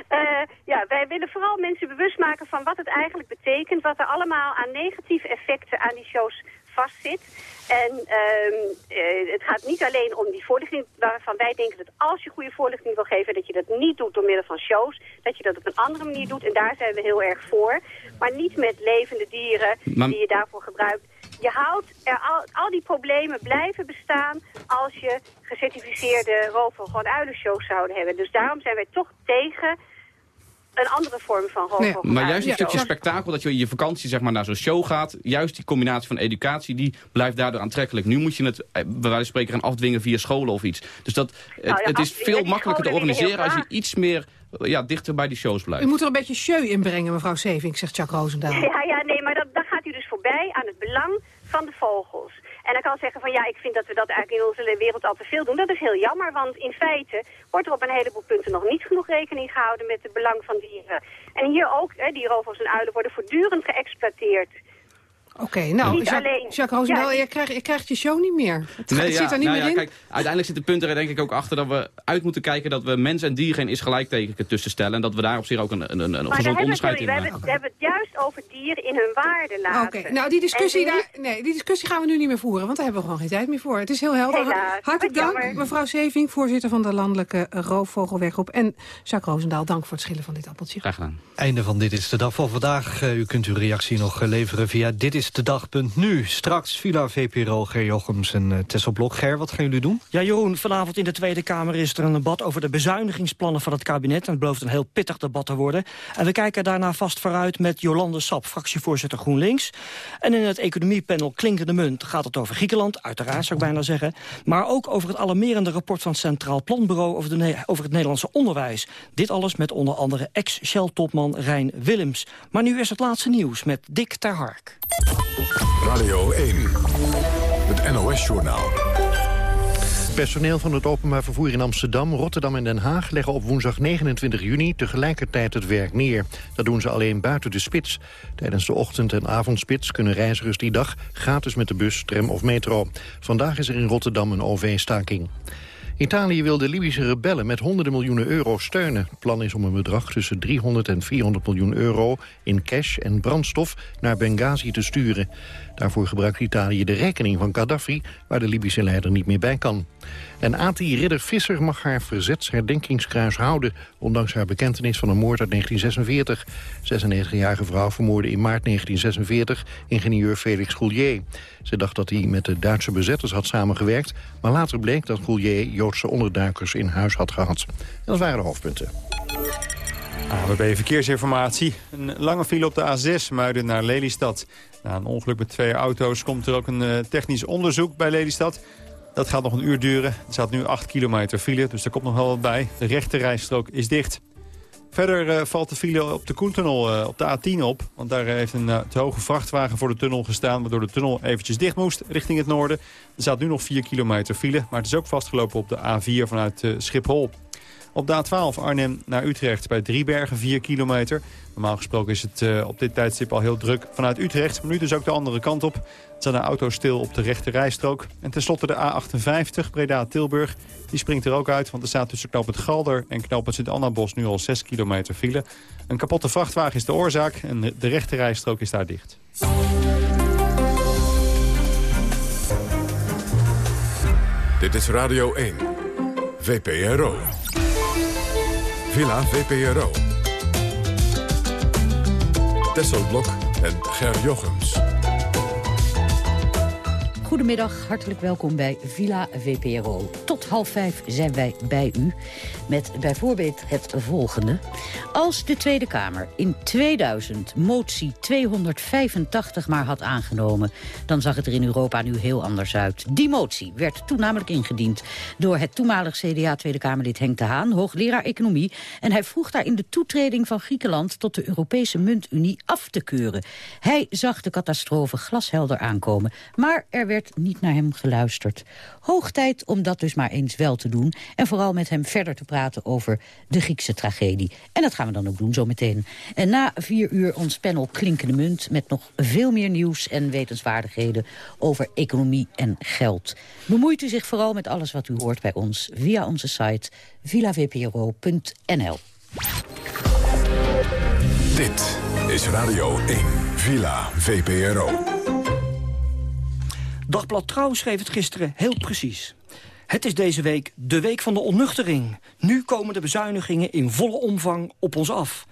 eh, ja, wij willen vooral mensen bewust maken van wat het eigenlijk betekent. Wat er allemaal aan negatieve effecten aan die shows vastzit. En ehm, eh, het gaat niet alleen om die voorlichting waarvan wij denken dat als je goede voorlichting wil geven... dat je dat niet doet door middel van shows. Dat je dat op een andere manier doet. En daar zijn we heel erg voor. Maar niet met levende dieren Maar- die je daarvoor gebruikt. Je houdt er al, al die problemen blijven bestaan als je gecertificeerde roofvogel- en uilenshows zouden hebben. Dus daarom zijn wij toch tegen een andere vorm van en Maar juist een stukje spektakel, dat je in je vakantie zeg maar, naar zo'n show gaat. Juist die combinatie van educatie, die blijft daardoor aantrekkelijk. Nu moet je het, eh, bij wijze van spreken, gaan afdwingen via scholen of iets. Dus dat, het, Nou ja, het is veel makkelijker te organiseren als je iets meer eh, ja, dichter bij die shows blijft. U moet er een beetje show inbrengen, mevrouw Sevink, zegt Jacques Roosendaal. Ja, ja, nee, maar dat, dan gaat u dus voorbij aan het belang van de vogels. En dan kan zeggen van ja, ik vind dat we dat eigenlijk in onze wereld al te veel doen. Dat is heel jammer, want in feite wordt er op een heleboel punten nog niet genoeg rekening gehouden met het belang van dieren. En hier ook, hè, die rovers en uilen worden voortdurend geëxploiteerd. Oké, nou, Niet Jacques, alleen- Jacques Roosendaal, Ja, je, krijgt, je krijgt je show niet meer. Het Nee, zit er niet nou meer ja, in. Kijk, uiteindelijk zit de punt er denk ik ook achter dat we uit moeten kijken dat we mens en dier geen is gelijkteken tussen stellen. En dat we daar op zich ook een, een, een, gezond onderscheid in we, hebben, maken. we hebben het juist over dieren in hun waarde laten. Oké, nou die discussie, daar, nee, die discussie gaan we nu niet meer voeren, want daar hebben we gewoon geen tijd meer voor. Het is heel helder. Helaas, Hartelijk dank, jammer. mevrouw Seving, voorzitter van de Landelijke Roofvogelwerkgroep. En Jacques Roosendaal, dank voor het schillen van dit appeltje. Graag gedaan. Einde van Dit is de Dag voor vandaag. Eh, u kunt uw reactie nog eh, leveren via ditistedag.nu. Straks Villa VPRO, Ger Jochems en uh, Tessel Blok. Ger, wat gaan jullie doen? Ja, Jeroen, vanavond in de Tweede Kamer is er een debat over de bezuinigingsplannen van het kabinet. En het belooft een heel pittig debat te worden. En we kijken daarna vast vooruit met Jolande Sap, fractievoorzitter GroenLinks. En in het economiepanel Klinkende Munt gaat het over Griekenland, uiteraard zou ik bijna zeggen. Maar ook over het alarmerende rapport van het Centraal Planbureau over, de over het Nederlandse onderwijs. Dit alles met onder andere ex-Shell-topman Rijn Willems. Maar nu is het laatste nieuws met Dick ter Hark. Radio 1, het NOS-journaal. Personeel van het openbaar vervoer in Amsterdam, Rotterdam en Den Haag... leggen op woensdag 29 juni tegelijkertijd het werk neer. Dat doen ze alleen buiten de spits. Tijdens de ochtend- en avondspits kunnen reizigers die dag... gratis met de bus, tram of metro. Vandaag is er in Rotterdam een OV-staking. Italië wil de Libische rebellen met honderden miljoenen euro steunen. Het plan is om een bedrag tussen 300 en 400 miljoen euro... in cash en brandstof naar Benghazi te sturen. Daarvoor gebruikt Italië de rekening van Gaddafi... waar de Libische leider niet meer bij kan. En Ati Ridder Visser mag haar verzetsherdenkingskruis houden... ondanks haar bekentenis van een moord uit 1946. 96-jarige vrouw vermoordde in maart 1946 ingenieur Felix Goulier. Ze dacht dat hij met de Duitse bezetters had samengewerkt... maar later bleek dat Goulier Joodse onderduikers in huis had gehad. En dat waren de hoofdpunten. AWB Verkeersinformatie. Een lange file op de A6, Muiden naar Lelystad. Na een ongeluk met twee auto's komt er ook een eh, technisch onderzoek bij Lelystad. Dat gaat nog een uur duren. Er staat nu 8 kilometer file, dus daar komt nog wel wat bij. De rechte rijstrook is dicht. Verder eh, valt de file op de Koentunnel eh, op de A10 op. Want daar heeft een te hoge vrachtwagen voor de tunnel gestaan... waardoor de tunnel eventjes dicht moest richting het noorden. Er staat nu nog 4 kilometer file, maar het is ook vastgelopen op de A4 vanuit Schiphol. Op de A12 Arnhem naar Utrecht bij Driebergen 4 kilometer. Normaal gesproken is het uh, op dit tijdstip al heel druk vanuit Utrecht. Maar nu dus ook de andere kant op. Er staan de auto's stil op de rechte rijstrook. En tenslotte de A58 Breda-Tilburg. Die springt er ook uit, want er staat tussen knooppunt Galder en knooppunt Sint-Annabos nu al 6 kilometer file. Een kapotte vrachtwagen is de oorzaak en de rechte rijstrook is daar dicht. Dit is Radio 1, VPRO. Villa VPRO. Tesselblok en Ger Jochems. Goedemiddag, hartelijk welkom bij Villa VPRO. Tot half vijf zijn wij bij u met bijvoorbeeld het volgende. Als de Tweede Kamer in 2000 motie 285 maar had aangenomen... dan zag het er in Europa nu heel anders uit. Die motie werd toen namelijk ingediend door het toenmalig CDA Tweede Kamerlid Henk de Haan... hoogleraar economie, en hij vroeg daarin de toetreding van Griekenland... tot de Europese muntunie af te keuren. Hij zag de catastrofe glashelder aankomen, maar er werd niet naar hem geluisterd. Hoog tijd om dat dus maar eens wel te doen... en vooral met hem verder te praten over de Griekse tragedie. En dat gaan we dan ook doen zometeen. En na vier uur ons panel Klinkende Munt... met nog veel meer nieuws en wetenswaardigheden over economie en geld. Bemoeit u zich vooral met alles wat u hoort bij ons... via onze site villavpro.nl. Dit is Radio 1, Villa VPRO. Dagblad Trouw schreef het gisteren heel precies. Het is deze week de week van de onnuchtering. Nu komen de bezuinigingen in volle omvang op ons af.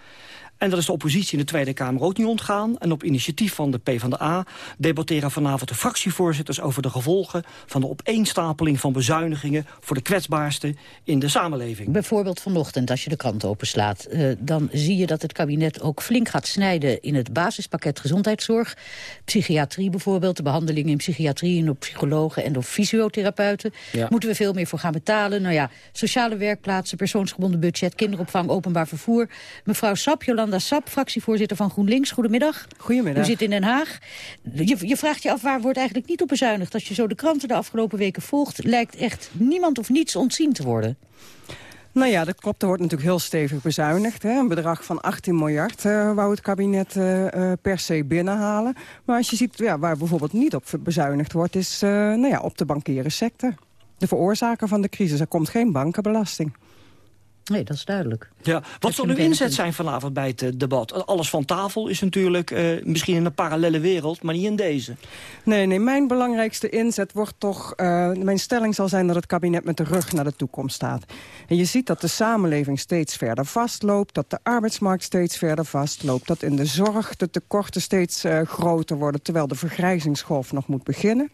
En dat is de oppositie in de Tweede Kamer ook niet ontgaan. En op initiatief van de PvdA debatteren vanavond de fractievoorzitters... over de gevolgen van de opeenstapeling van bezuinigingen... voor de kwetsbaarsten in de samenleving. Bijvoorbeeld vanochtend, als je de krant openslaat... Uh, dan zie je dat het kabinet ook flink gaat snijden... in het basispakket gezondheidszorg. Psychiatrie bijvoorbeeld, de behandelingen in psychiatrie... en door psychologen en door fysiotherapeuten. Ja. Moeten we veel meer voor gaan betalen. Nou ja, sociale werkplaatsen, persoonsgebonden budget... kinderopvang, openbaar vervoer. Mevrouw Sap, Jolanda Sap, fractievoorzitter van GroenLinks. Goedemiddag. Goedemiddag. U zit in Den Haag. Je, je, vraagt je af, waar wordt eigenlijk niet op bezuinigd? Als je zo de kranten de afgelopen weken volgt... lijkt echt niemand of niets ontzien te worden. Nou ja, dat klopt. Er wordt natuurlijk heel stevig bezuinigd. Hè. Een bedrag van 18 miljard uh, wou het kabinet uh, per se binnenhalen. Maar als je ziet ja, waar bijvoorbeeld niet op bezuinigd wordt... is nou ja, op de bankieren sector. De veroorzaker van de crisis. Er komt geen bankenbelasting. Nee, dat is duidelijk. Ja, wat zal uw inzet zijn vanavond bij het eh, debat? Alles van tafel is natuurlijk uh, misschien in een parallele wereld, maar niet in deze. Nee, nee, mijn belangrijkste inzet wordt toch... Uh, mijn stelling zal zijn dat het kabinet met de rug naar de toekomst staat. En je ziet dat de samenleving steeds verder vastloopt... dat de arbeidsmarkt steeds verder vastloopt... dat in de zorg de tekorten steeds uh, groter worden... terwijl de vergrijzingsgolf nog moet beginnen.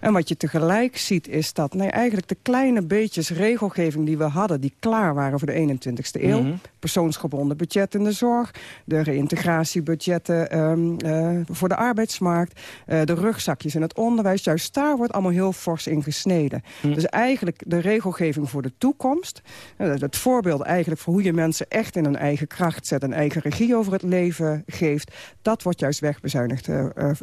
En wat je tegelijk ziet is dat nee, eigenlijk de kleine beetjes regelgeving die we hadden... die klaar waren voor de 21ste eeuw... Mm -hmm. persoonsgebonden budget in de zorg... de reïntegratiebudgetten um, uh, voor de arbeidsmarkt... Uh, de rugzakjes in het onderwijs. Juist daar wordt allemaal heel fors in gesneden. Mm. Dus eigenlijk de regelgeving voor de toekomst... Uh, het voorbeeld eigenlijk voor hoe je mensen echt in hun eigen kracht zet... en eigen regie over het leven geeft... dat wordt juist wegbezuinigd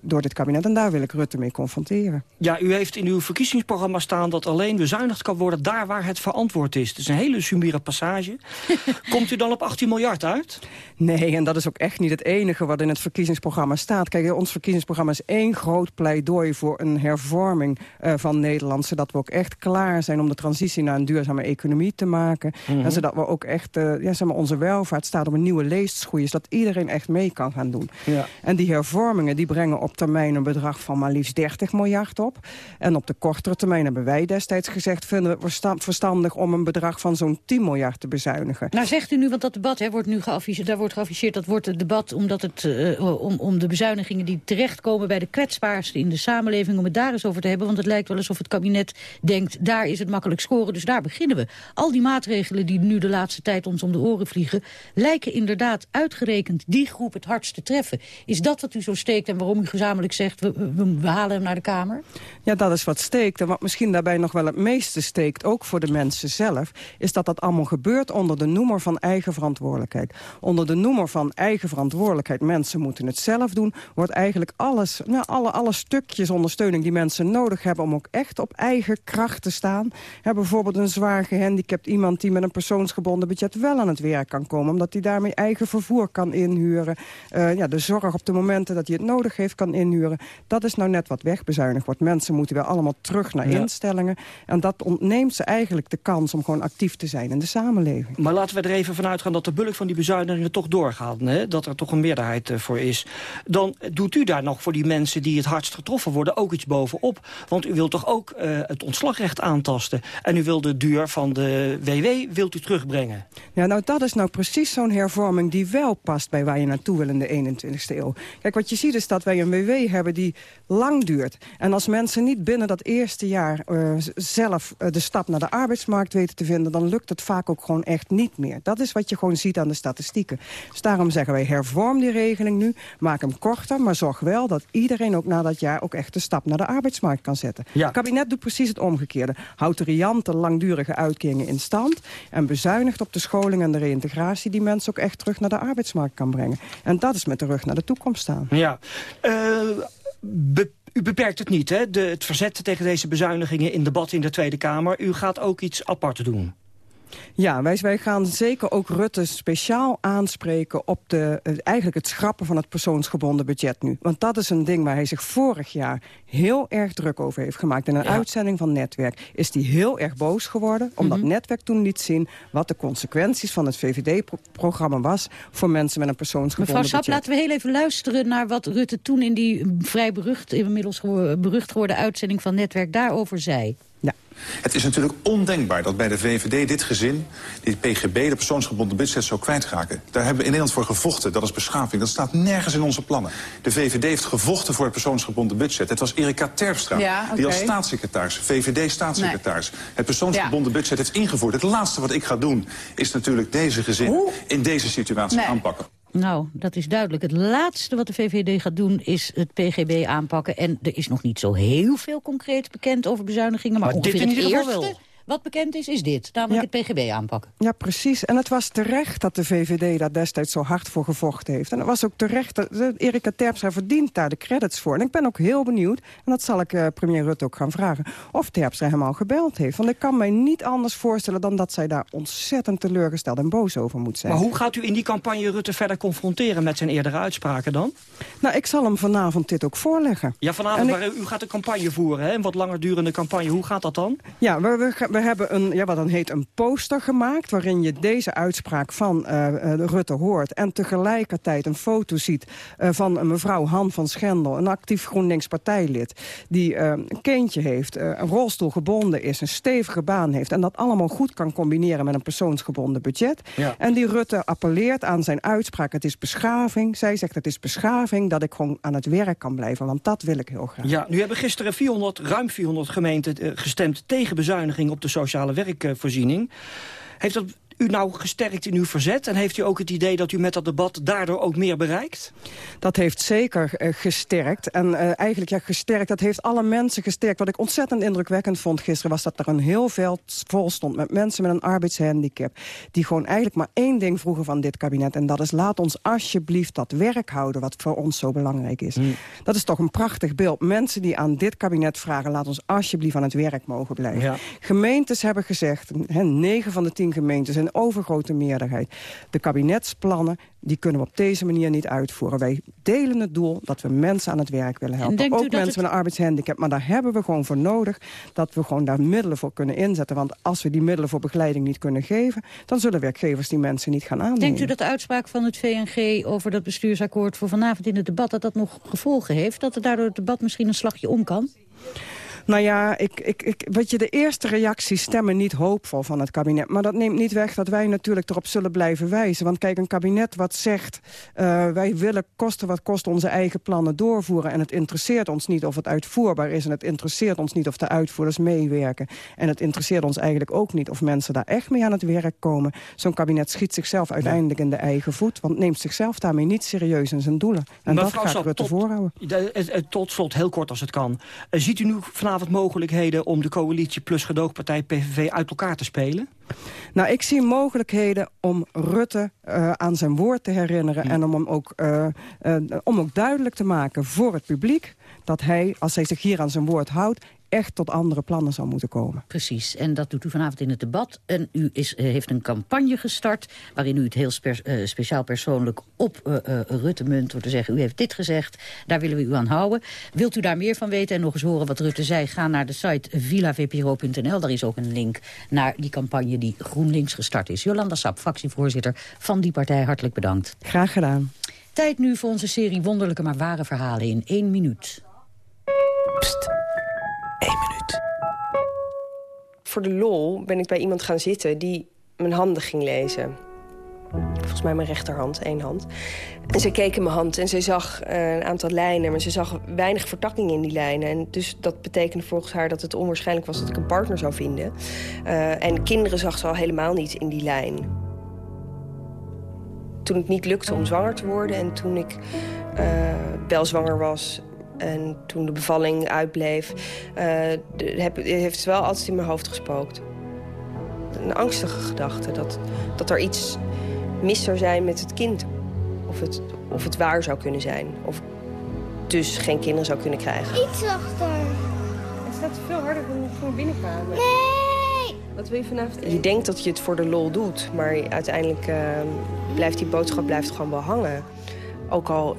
door dit kabinet. En daar wil ik Rutte mee confronteren. Ja, u heeft in uw verkiezingsprogramma staan dat alleen bezuinigd kan worden daar waar het verantwoord is. Het is een hele sumiere passage. Komt u dan op 18 miljard uit? Nee, en dat is ook echt niet het enige wat in het verkiezingsprogramma staat. Kijk, ons verkiezingsprogramma is één groot pleidooi voor een hervorming uh, van Nederland. Zodat we ook echt klaar zijn om de transitie naar een duurzame economie te maken. Mm -hmm. En zodat we ook echt, uh, ja, zeg maar, onze welvaart staat op een nieuwe leestschoei. Zodat iedereen echt mee kan gaan doen. Ja. En die hervormingen die brengen op termijn een bedrag van maar liefst 30 miljard op. En op de kortere termijn hebben wij destijds gezegd... vinden we het verstandig om een bedrag van zo'n 10 miljard te bezuinigen. Nou zegt u nu, want dat debat hè, wordt nu geafficheerd, daar wordt geafficheerd... dat wordt het debat omdat het, uh, om, om de bezuinigingen die terechtkomen... bij de kwetsbaarsten in de samenleving, om het daar eens over te hebben. Want het lijkt wel alsof het kabinet denkt, daar is het makkelijk scoren... dus daar beginnen we. Al die maatregelen die nu de laatste tijd ons om de oren vliegen... lijken inderdaad uitgerekend die groep het hardst te treffen. Is dat wat u zo steekt en waarom u gezamenlijk zegt... we, we, we halen hem naar de Kamer? Ja, dat is wat steekt. En wat misschien daarbij nog wel het meeste steekt, ook voor de mensen zelf... is dat dat allemaal gebeurt onder de noemer van eigen verantwoordelijkheid. Onder de noemer van eigen verantwoordelijkheid, mensen moeten het zelf doen... wordt eigenlijk alles, nou, alle, alle stukjes ondersteuning die mensen nodig hebben... om ook echt op eigen kracht te staan. Ja, bijvoorbeeld een zwaar gehandicapt iemand die met een persoonsgebonden budget... wel aan het werk kan komen, omdat hij daarmee eigen vervoer kan inhuren. Uh, ja, de zorg op de momenten dat hij het nodig heeft kan inhuren. Dat is nou net wat wegbezuinigd wordt. Mensen moeten wel allemaal terug naar ja. instellingen. En dat ontneemt ze eigenlijk de kans om gewoon actief te zijn in de samenleving. Maar laten we er even vanuit gaan dat de bulk van die bezuinigingen toch doorgaat. Hè? Dat er toch een meerderheid uh, voor is. Dan doet u daar nog voor die mensen die het hardst getroffen worden ook iets bovenop. Want u wilt toch ook uh, het ontslagrecht aantasten. En u wil de duur van de WW wilt u terugbrengen. Ja, nou dat is nou precies zo'n hervorming die wel past bij waar je naartoe wil in de 21ste eeuw. Kijk, wat je ziet is dat wij een WW hebben die lang duurt. En als mensen niet binnen dat eerste jaar uh, zelf uh, de stap naar de arbeidsmarkt weten te vinden... dan lukt het vaak ook gewoon echt niet meer. Dat is wat je gewoon ziet aan de statistieken. Dus daarom zeggen wij, hervorm die regeling nu, maak hem korter... maar zorg wel dat iedereen ook na dat jaar ook echt de stap naar de arbeidsmarkt kan zetten. Ja. Het kabinet doet precies het omgekeerde. Houdt de riante, langdurige uitkeringen in stand... en bezuinigt op de scholing en de reïntegratie... die mensen ook echt terug naar de arbeidsmarkt kan brengen. En dat is met de rug naar de toekomst staan. Ja, uh, u beperkt het niet, hè? De, het verzet tegen deze bezuinigingen in debat in de Tweede Kamer. U gaat ook iets apart doen. Ja, wij, wij gaan zeker ook Rutte speciaal aanspreken op de, eigenlijk het schrappen van het persoonsgebonden budget nu. Want dat is een ding waar hij zich vorig jaar heel erg druk over heeft gemaakt. In een ja. uitzending van Netwerk is hij heel erg boos geworden, omdat mm -hmm. Netwerk toen liet zien wat de consequenties van het VVD-programma was voor mensen met een persoonsgebonden Mevrouw budget. Sap, laten we heel even luisteren naar wat Rutte toen in die vrij berucht, inmiddels berucht geworden uitzending van Netwerk daarover zei. Ja. Het is natuurlijk ondenkbaar dat bij de VVD dit gezin... die PGB, de persoonsgebonden budget, zou kwijtraken. Daar hebben we in Nederland voor gevochten. Dat is beschaving. Dat staat nergens in onze plannen. De VVD heeft gevochten voor het persoonsgebonden budget. Het was Erika Terpstra, ja, okay. die als staatssecretaris, VVD-staatssecretaris... Nee. het persoonsgebonden ja. budget heeft ingevoerd. Het laatste wat ik ga doen is natuurlijk deze gezin Hoe? in deze situatie nee. aanpakken. Nou, dat is duidelijk. Het laatste wat de VVD gaat doen is het PGB aanpakken. En er is nog niet zo heel veel concreet bekend over bezuinigingen. Maar, maar dit in ieder geval wel. Wat bekend is, is dit. Namelijk het PGB aanpakken. Ja, precies. En het was terecht dat de VVD daar destijds zo hard voor gevochten heeft. En het was ook terecht. Dat, Erika Terpstra verdient daar de credits voor. En ik ben ook heel benieuwd, en dat zal ik uh, premier Rutte ook gaan vragen... of Terpstra hem al gebeld heeft. Want ik kan mij niet anders voorstellen dan dat zij daar ontzettend teleurgesteld en boos over moet zijn. Maar hoe gaat u in die campagne Rutte verder confronteren met zijn eerdere uitspraken dan? Nou, ik zal hem vanavond dit ook voorleggen. Ja, vanavond, maar u gaat een campagne voeren, hè? een wat langer durende campagne. Hoe gaat dat dan? Ja, we, we, we hebben een, ja, wat dan heet een poster gemaakt... waarin je deze uitspraak van uh, uh, Rutte hoort... en tegelijkertijd een foto ziet uh, van een mevrouw Han van Schendel... een actief GroenLinks partijlid... die een kindje heeft, een rolstoel gebonden is... een stevige baan heeft... en dat allemaal goed kan combineren met een persoonsgebonden budget. Ja. En die Rutte appelleert aan zijn uitspraak... het is beschaving. Zij zegt het is beschaving dat ik gewoon aan het werk kan blijven. Want dat wil ik heel graag. Ja, nu hebben gisteren 400, ruim 400 gemeenten gestemd... tegen bezuiniging op de sociale werkvoorziening. Heeft dat u nou gesterkt in uw verzet? En heeft u ook het idee dat u met dat debat daardoor ook meer bereikt? Dat heeft zeker uh, gesterkt. En uh, eigenlijk ja, gesterkt, dat heeft alle mensen gesterkt. Wat ik ontzettend indrukwekkend vond gisteren... was dat er een heel veld vol stond met mensen met een arbeidshandicap... die gewoon eigenlijk maar één ding vroegen van dit kabinet. En dat is laat ons alsjeblieft dat werk houden... wat voor ons zo belangrijk is. Hmm. Dat is toch een prachtig beeld. Mensen die aan dit kabinet vragen... laat ons alsjeblieft aan het werk mogen blijven. Ja. Gemeentes hebben gezegd, negen van de tien gemeentes... een overgrote meerderheid. De kabinetsplannen die kunnen we op deze manier niet uitvoeren. Wij delen het doel dat we mensen aan het werk willen helpen. Ook mensen met een arbeidshandicap. Maar daar hebben we gewoon voor nodig dat we gewoon daar middelen voor kunnen inzetten. Want als we die middelen voor begeleiding niet kunnen geven... dan zullen werkgevers die mensen niet gaan aannemen. Denkt u dat de uitspraak van het VNG over dat bestuursakkoord... voor vanavond in het debat, dat dat nog gevolgen heeft? Dat er daardoor het debat misschien een slagje om kan? Nou ja, ik, ik, ik, wat je, de eerste reacties stemmen niet hoopvol van het kabinet. Maar dat neemt niet weg dat wij natuurlijk erop zullen blijven wijzen. Want kijk, een kabinet wat zegt... Uh, wij willen kosten wat kost onze eigen plannen doorvoeren... en het interesseert ons niet of het uitvoerbaar is... en het interesseert ons niet of de uitvoerders meewerken. En het interesseert ons eigenlijk ook niet of mensen daar echt mee aan het werk komen. Zo'n kabinet schiet zichzelf uiteindelijk in de eigen voet... want neemt zichzelf daarmee niet serieus in zijn doelen. En dat gaat Rutte tot, voorhouden. Tot slot, heel kort als het kan. Uh, ziet u nu vanavond mogelijkheden om de coalitie plus gedoogpartij PVV uit elkaar te spelen? Nou, ik zie mogelijkheden om Rutte uh, aan zijn woord te herinneren... Hm. en om hem ook, uh, uh, om ook duidelijk te maken voor het publiek... dat hij, als hij zich hier aan zijn woord houdt echt tot andere plannen zou moeten komen. Precies, en dat doet u vanavond in het debat. En u is, uh, heeft een campagne gestart waarin u het heel spe uh, speciaal persoonlijk op uh, Rutte munt... door te zeggen, u heeft dit gezegd, daar willen we u aan houden. Wilt u daar meer van weten en nog eens horen wat Rutte zei... ga naar de site villavpro.nl. Daar is ook een link naar die campagne die GroenLinks gestart is. Jolanda Sap, fractievoorzitter van die partij, hartelijk bedankt. Graag gedaan. Tijd nu voor onze serie Wonderlijke maar ware verhalen in één minuut. Pst. Eén minuut. Voor de lol ben ik bij iemand gaan zitten die mijn handen ging lezen. Volgens mij mijn rechterhand, één hand. En ze keek in mijn hand en ze zag uh, een aantal lijnen... maar ze zag weinig vertakking in die lijnen. En dus dat betekende volgens haar dat het onwaarschijnlijk was... dat ik een partner zou vinden. Uh, en kinderen zag ze al helemaal niet in die lijn. Toen het niet lukte om zwanger te worden... en toen ik uh, wel zwanger was en toen de bevalling uitbleef, uh, heb, heeft het wel altijd in mijn hoofd gespookt. Een angstige gedachte, dat, dat er iets mis zou zijn met het kind. Of het, of het waar zou kunnen zijn. Of dus geen kinderen zou kunnen krijgen. Iets achter. Het staat veel harder dan gewoon binnenkwamen. Nee! Wat wil je vanavond Je denkt dat je het voor de lol doet, maar uiteindelijk uh, blijft die boodschap blijft gewoon wel hangen. Ook al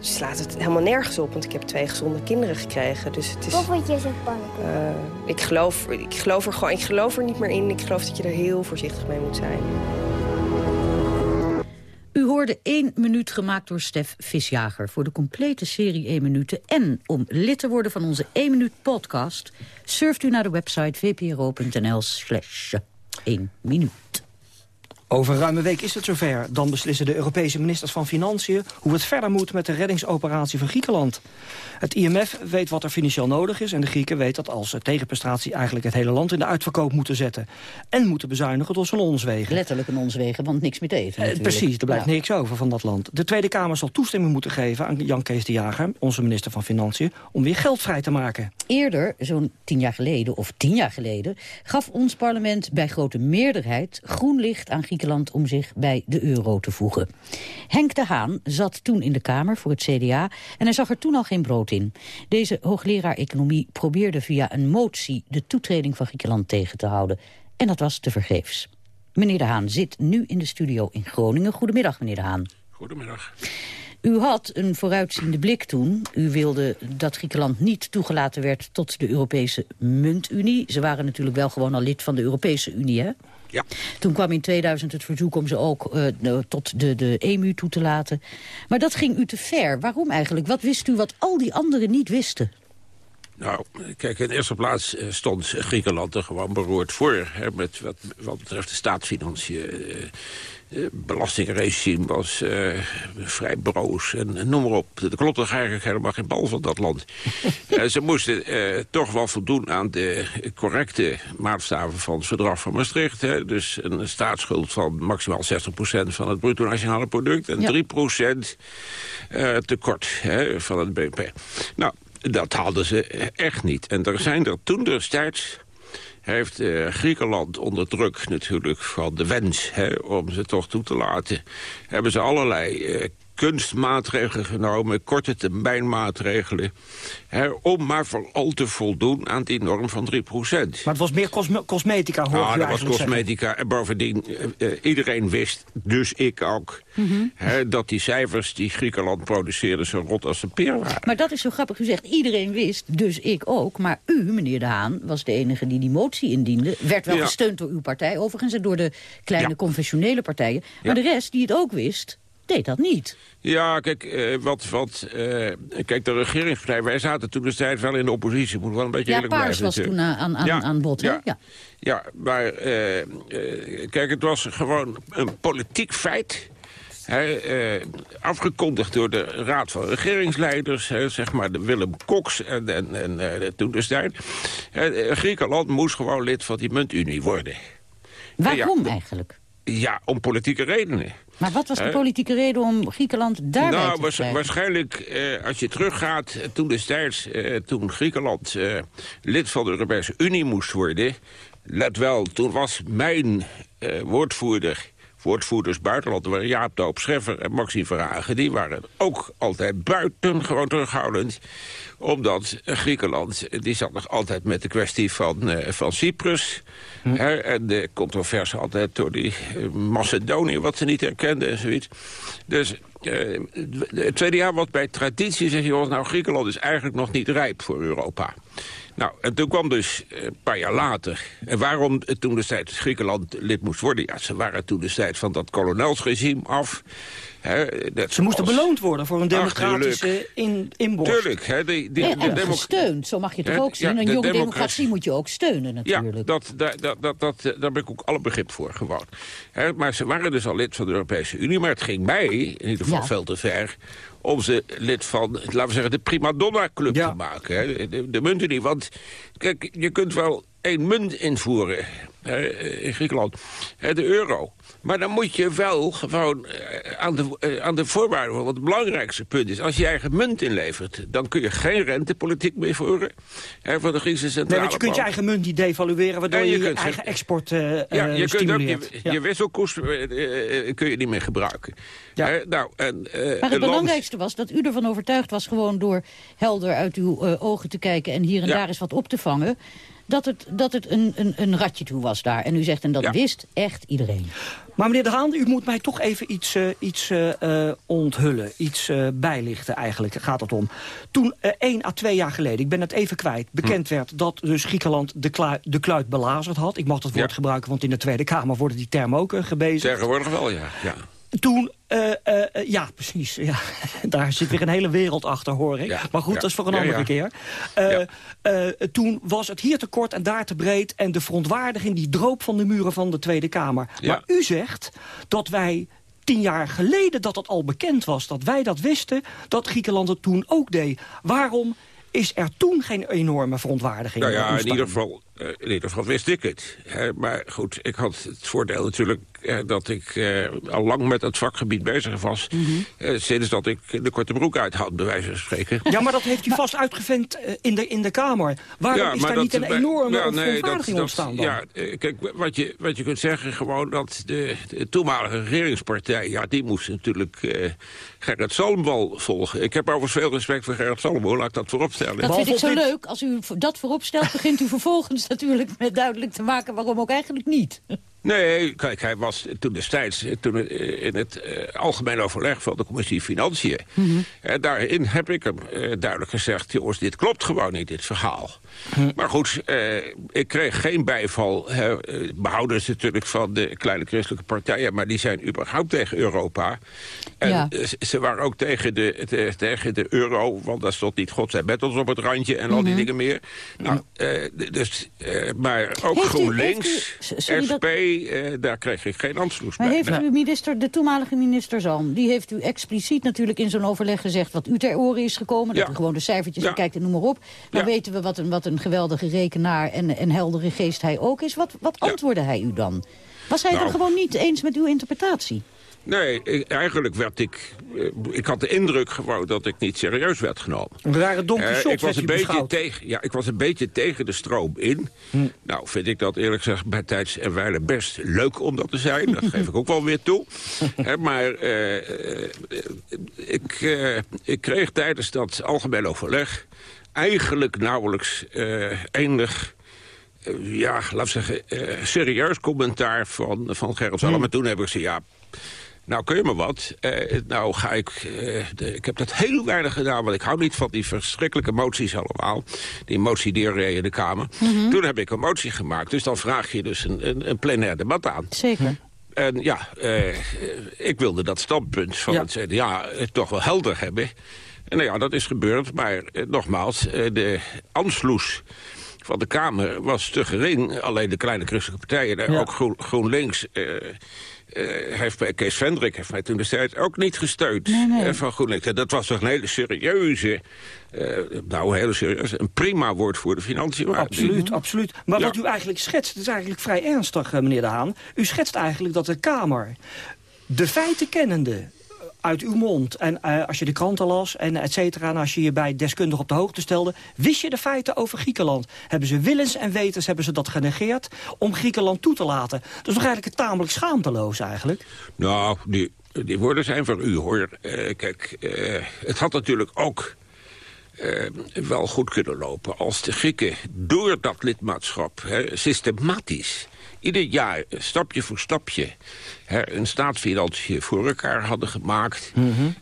slaat het helemaal nergens op, want ik heb twee gezonde kinderen gekregen. Dus het is, je zo bang? Uh, ik, geloof, ik, geloof er gewoon, ik geloof er niet meer in. Ik geloof dat je er heel voorzichtig mee moet zijn. U hoorde één minuut gemaakt door Stef Visjager... voor de complete serie 1 minuten. En om lid te worden van onze 1 minuut podcast... surft u naar de website vpro.nl slash 1 minuut. Over ruim een week is het zover. Dan beslissen de Europese ministers van Financiën... hoe het verder moet met de reddingsoperatie van Griekenland. Het IMF weet wat er financieel nodig is... en de Grieken weten dat als tegenprestatie eigenlijk het hele land in de uitverkoop moeten zetten. En moeten bezuinigen tot zijn ons wegen. Letterlijk een ons wegen, want niks meer te eten eh, Precies, er blijft niks over van dat land. De Tweede Kamer zal toestemming moeten geven aan Jan Kees de Jager... onze minister van Financiën, om weer geld vrij te maken. Eerder, zo'n tien jaar geleden, of tien jaar geleden... gaf ons parlement bij grote meerderheid groen licht aan Griekenland... om zich bij de euro te voegen. Henk de Haan zat toen in de Kamer voor het CDA... en hij zag er toen al geen brood in. Deze hoogleraar economie probeerde via een motie... de toetreding van Griekenland tegen te houden. En dat was tevergeefs. Meneer De Haan zit nu in de studio in Groningen. Goedemiddag, meneer De Haan. Goedemiddag. U had een vooruitziende blik toen. U wilde dat Griekenland niet toegelaten werd tot de Europese muntunie. Ze waren natuurlijk wel gewoon al lid van de Europese Unie, hè? Ja. Toen kwam in 2000 het verzoek om ze ook uh, tot de, de EMU toe te laten. Maar dat ging u te ver. Waarom eigenlijk? Wat wist u wat al die anderen niet wisten? Nou, kijk, in eerste plaats eh, stond Griekenland er gewoon beroerd voor. Hè, met wat, wat betreft de staatsfinanciën. Uh, belastingregime was uh, vrij broos en, noem maar op. Er klopt toch eigenlijk helemaal geen bal van dat land. uh, ze moesten toch wel voldoen aan de correcte maatstaven van het verdrag van Maastricht. Hè. Dus een staatsschuld van maximaal 60% van het bruto nationale product... en ja. 3% tekort hè, van het BNP. Nou, dat hadden ze echt niet. En er zijn er toen destijds heeft uh, Griekenland onder druk natuurlijk van de wens hè, om ze toch toe te laten... hebben ze allerlei uh, kunstmaatregelen genomen, korte termijn maatregelen... Hè, om maar vooral te voldoen aan die norm van 3% Maar het was meer cosme cosmetica, hoor Ja, dat was cosmetica. Zeggen. En bovendien, uh, iedereen wist, dus ik ook... Mm -hmm. hè, dat die cijfers die Griekenland produceerde zo rot als een peer waren. Maar dat is zo grappig. U zegt, iedereen wist, dus ik ook. Maar u, meneer De Haan, was de enige die die motie indiende. Werd wel ja. gesteund door uw partij, overigens, en door de kleine ja. conventionele partijen. Maar de rest die het ook wist, deed dat niet. Ja, kijk, uh, wat, wat, uh, kijk, de regeringspartij, wij zaten toen destijds wel in de oppositie, moet wel een beetje ja, eerlijk blijven. Ja, Paars was toen aan, aan, ja, aan bod, ja, ja. ja, maar kijk, het was gewoon een politiek feit... He, afgekondigd door de Raad van Regeringsleiders, he, zeg maar de Willem Cox en, en, en toen destijds. Griekenland moest gewoon lid van die muntunie worden. Waarom eigenlijk? Ja, om politieke redenen. Maar wat was de politieke reden om Griekenland daarbij nou, te krijgen? waarschijnlijk, eh, als je teruggaat, eh, toen destijds, eh, toen Griekenland lid van de Europese Unie moest worden... let wel, toen was mijn woordvoerder, woordvoerders buitenland... waren Jaap Doop Scheffer en Maxime Verhagen... die waren ook altijd buitengewoon terughoudend omdat Griekenland, die zat nog altijd met de kwestie van, uh, van Cyprus. Hm. Hè, en de controverse altijd door die uh, Macedonië, wat ze niet herkenden en zoiets. Dus uh, het tweede jaar wat bij traditie zeg je... nou, Griekenland is eigenlijk nog niet rijp voor Europa. Nou, en toen kwam dus een paar jaar later... en waarom toen destijds Griekenland lid moest worden... ja, ze waren toen destijds van dat kolonelsregime af... He, Ze moesten beloond worden voor een democratische in, inborst. Tuurlijk. He, die, die, ja, en de gesteund, zo mag je het toch ook zien. Ja, een jonge democratie... democratie moet je ook steunen natuurlijk. Ja, dat, dat, dat, dat, dat, daar heb ik ook alle begrip voor gewoon. He, maar ze waren dus al lid van de Europese Unie. Maar het ging mij in ieder geval ja. veel te ver om ze lid van, laten we zeggen, de prima donna club ja. te maken. Hè? De, de muntunie. Want kijk, je kunt wel één munt invoeren hè, in Griekenland. Hè, de euro. Maar dan moet je wel gewoon uh, aan, de, uh, aan de voorwaarden... wat het belangrijkste punt is. Als je eigen munt inlevert... dan kun je geen rentepolitiek meer voeren. Hè, van de Griekse centrale Nee, want je kunt je eigen munt niet devalueren... waardoor je je, je eigen export uh, ja, je stimuleert. Kunt ook, je, ja. je wisselkoers kun je niet meer gebruiken. Ja. nou, en, maar het belangrijkste was dat u ervan overtuigd was... gewoon door helder uit uw ogen te kijken... en hier en ja. daar eens wat op te vangen dat het, dat het een, een, een ratje toe was daar. En u zegt, en dat ja. wist echt iedereen. Maar meneer De Haan, u moet mij toch even iets, uh, iets uh, onthullen. Iets uh, bijlichten eigenlijk, gaat het om. Toen, één à twee jaar geleden, ik ben het even kwijt... bekend hm. werd dat dus Griekenland de, kluit, de kluit belazerd had. Ik mag dat woord ja. gebruiken, want in de Tweede Kamer worden die termen ook gebezigd. Tegenwoordig wel, ja. ja. Toen, eh, eh, eh, ja, precies. Ja. Daar zit weer een hele wereld achter, hoor ik. maar goed, ja. dat is voor een andere keer. Toen was het hier te kort en daar te breed... en de verontwaardiging die droop van de muren van de Tweede Kamer. Maar u zegt dat wij tien jaar geleden dat het al bekend was... dat wij dat wisten, dat Griekenland het toen ook deed. Waarom is er toen geen enorme verontwaardiging Nou ja, in ieder geval, eh, in ieder geval wist ik het. Hè, maar goed, ik had het voordeel natuurlijk eh, dat ik eh, al lang met het vakgebied bezig was. eh, sinds dat ik de korte broek uit had, bij wijze van spreken. Ja, maar dat heeft u vast uitgevent eh, in, de, in de Kamer. Waarom Ja, is daar niet een bij- enorme ja, nee, dat- ontstaan dan? Ja, kijk, wat je, wat je kunt zeggen gewoon dat de, de toenmalige regeringspartij... ja, die moest natuurlijk eh, Gerrit Salmwal volgen. Ik heb overigens veel respect voor Gerrit Salmwal, laat ik dat vooropstellen. Dat vind ik zo leuk. Als u dat voorop stelt, begint u vervolgens natuurlijk met duidelijk te maken waarom ook eigenlijk niet. Nee, kijk, hij was toen destijds eh, toen, eh, in het eh, algemeen overleg van de commissie Financiën. Eh, daarin heb ik hem duidelijk gezegd, jongens, dit klopt gewoon niet, dit verhaal. Maar goed, ik kreeg geen bijval, hè, eh, behoudens natuurlijk van de kleine christelijke partijen, maar die zijn überhaupt tegen Europa. En Ja. ze- waren ook tegen de, de- tegen de euro, want daar stond niet God zijn met ons op het randje en al die dingen meer. Nou, dus, maar ook Heeft u- GroenLinks, heeft u- sorry dat- Eh, daar kreeg ik geen antsloes Maar bij. heeft u minister, de toenmalige minister Zalm... die heeft u expliciet natuurlijk in zo'n overleg gezegd... wat u ter oren is gekomen, dat u gewoon de cijfertjes bekijkt en noem maar op. Dan weten we wat een, wat een geweldige rekenaar en, en heldere geest hij ook is. Wat, wat antwoordde hij u dan? Was hij het Nou. er gewoon niet eens met uw interpretatie? Nee, ik- eigenlijk werd ik... eh, Ik had de indruk gewoon dat ik niet serieus werd genomen. Een rare Don Eh, Quixote ik was een beetje beschouwd. tegen, ja, ik was een beetje tegen de stroom in. Nou, vind ik dat eerlijk gezegd bij tijds en wijle best leuk om dat te zijn. Dat geef ik ook wel weer toe. Maar eh, ik, ik kreeg tijdens dat algemeen overleg... eigenlijk nauwelijks enig... ja, laten we zeggen, serieus commentaar van, van Gerrit Zalm. En toen heb ik gezegd, ja, nou kun je me wat. Eh, nou ga ik, eh, de- ik heb dat heel weinig gedaan, want ik hou niet van die verschrikkelijke moties allemaal. Die motiediarree in de Kamer. Toen heb ik een motie gemaakt, dus dan vraag je dus een, een, een plenair debat aan. Zeker. En ja, eh, ik wilde dat standpunt van het CDA toch wel helder hebben. En nou ja, dat is gebeurd, maar nogmaals, de ansloes van de Kamer was te gering. Alleen de kleine christelijke partijen, en ook Groen, GroenLinks... eh, heeft mij, Kees Vendrik heeft mij toen destijds ook niet gesteund eh, van GroenLinks. En dat was toch een hele serieuze, eh, nou hele serieuze, een prima woord voor de financiën. Absoluut, absoluut. Maar Ja. wat u eigenlijk schetst, is eigenlijk vrij ernstig, meneer De Haan. U schetst eigenlijk dat de Kamer, de feiten kennende uit uw mond... en eh, als je de kranten las en et cetera... en als je je bij deskundigen op de hoogte stelde... wist je de feiten over Griekenland. Hebben ze willens en wetens hebben ze dat genegeerd... om Griekenland toe te laten. Dat is toch eigenlijk tamelijk schaamteloos eigenlijk? Nou, die, die woorden zijn van u, hoor. Eh, kijk, eh, het had natuurlijk ook wel goed kunnen lopen... als de Grieken door dat lidmaatschap hè, systematisch... ieder jaar, stapje voor stapje... Hè, een staatsfinanciën voor elkaar hadden gemaakt...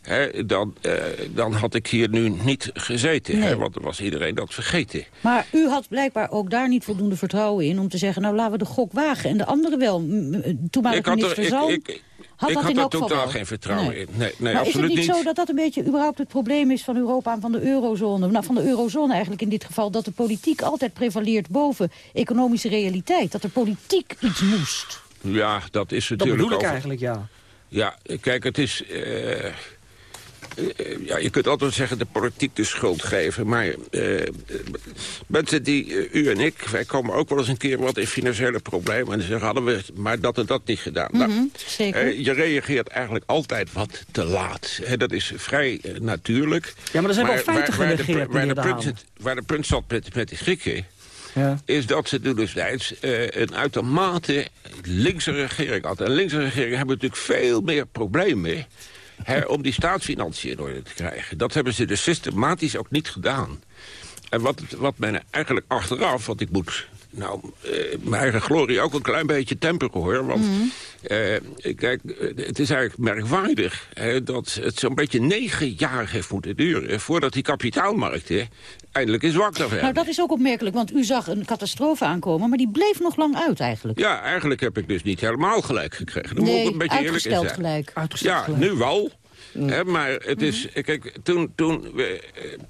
Hè, dan, eh, dan had ik hier nu niet gezeten. Hè, want dan was iedereen dat vergeten. Maar u had blijkbaar ook daar niet voldoende vertrouwen in... om te zeggen, nou laten we de gok wagen. En de anderen wel. M- m- Toenmalig Ik had er- minister ik- Zalm ik- had ik dat had er geval totaal wel. geen vertrouwen Nee. in. Nee, nee maar is absoluut het niet, niet. zo dat dat een beetje überhaupt het probleem is van Europa en van de eurozone? Nou, van de eurozone eigenlijk in dit geval. Dat de politiek altijd prevaleert boven economische realiteit. Dat er politiek iets moest. Ja, dat is Dat natuurlijk bedoel ik over- eigenlijk, ja. Ja, kijk, het is... eh, ja, je kunt altijd zeggen de politiek de schuld geven. Maar eh, mensen die, eh, u en ik, wij komen ook wel eens een keer wat in financiële problemen. En dan zeggen, hadden we maar dat en dat niet gedaan. Nou, Mhm, zeker. eh, je reageert eigenlijk altijd wat te laat. Hè, dat is vrij natuurlijk. Ja, maar er zijn wel feiten waar, de, genegeerd, waar, waar de punt zat met, met de Grieken Ja. is dat ze toen destijds eh, een uitermate linkse regering had. En linkse regeringen hebben natuurlijk veel meer problemen... Hè, om die staatsfinanciën in orde te krijgen. Dat hebben ze dus systematisch ook niet gedaan. En wat, wat men eigenlijk achteraf, want ik moet nou, eh, mijn eigen glorie ook een klein beetje temperen hoor. Want Eh, kijk, eh, het is eigenlijk merkwaardig hè, dat het zo'n beetje negen jaar heeft moeten duren... voordat die kapitaalmarkten eindelijk eens wakker werden. Nou, dat is ook opmerkelijk, want u zag een catastrofe aankomen... maar die bleef nog lang uit eigenlijk. Ja, eigenlijk heb ik dus niet helemaal gelijk gekregen. Moet Nee, ik een beetje eerlijk in uitgesteld zijn. gelijk. Ja, nu wel. Hè, maar het is, kijk, toen, toen we,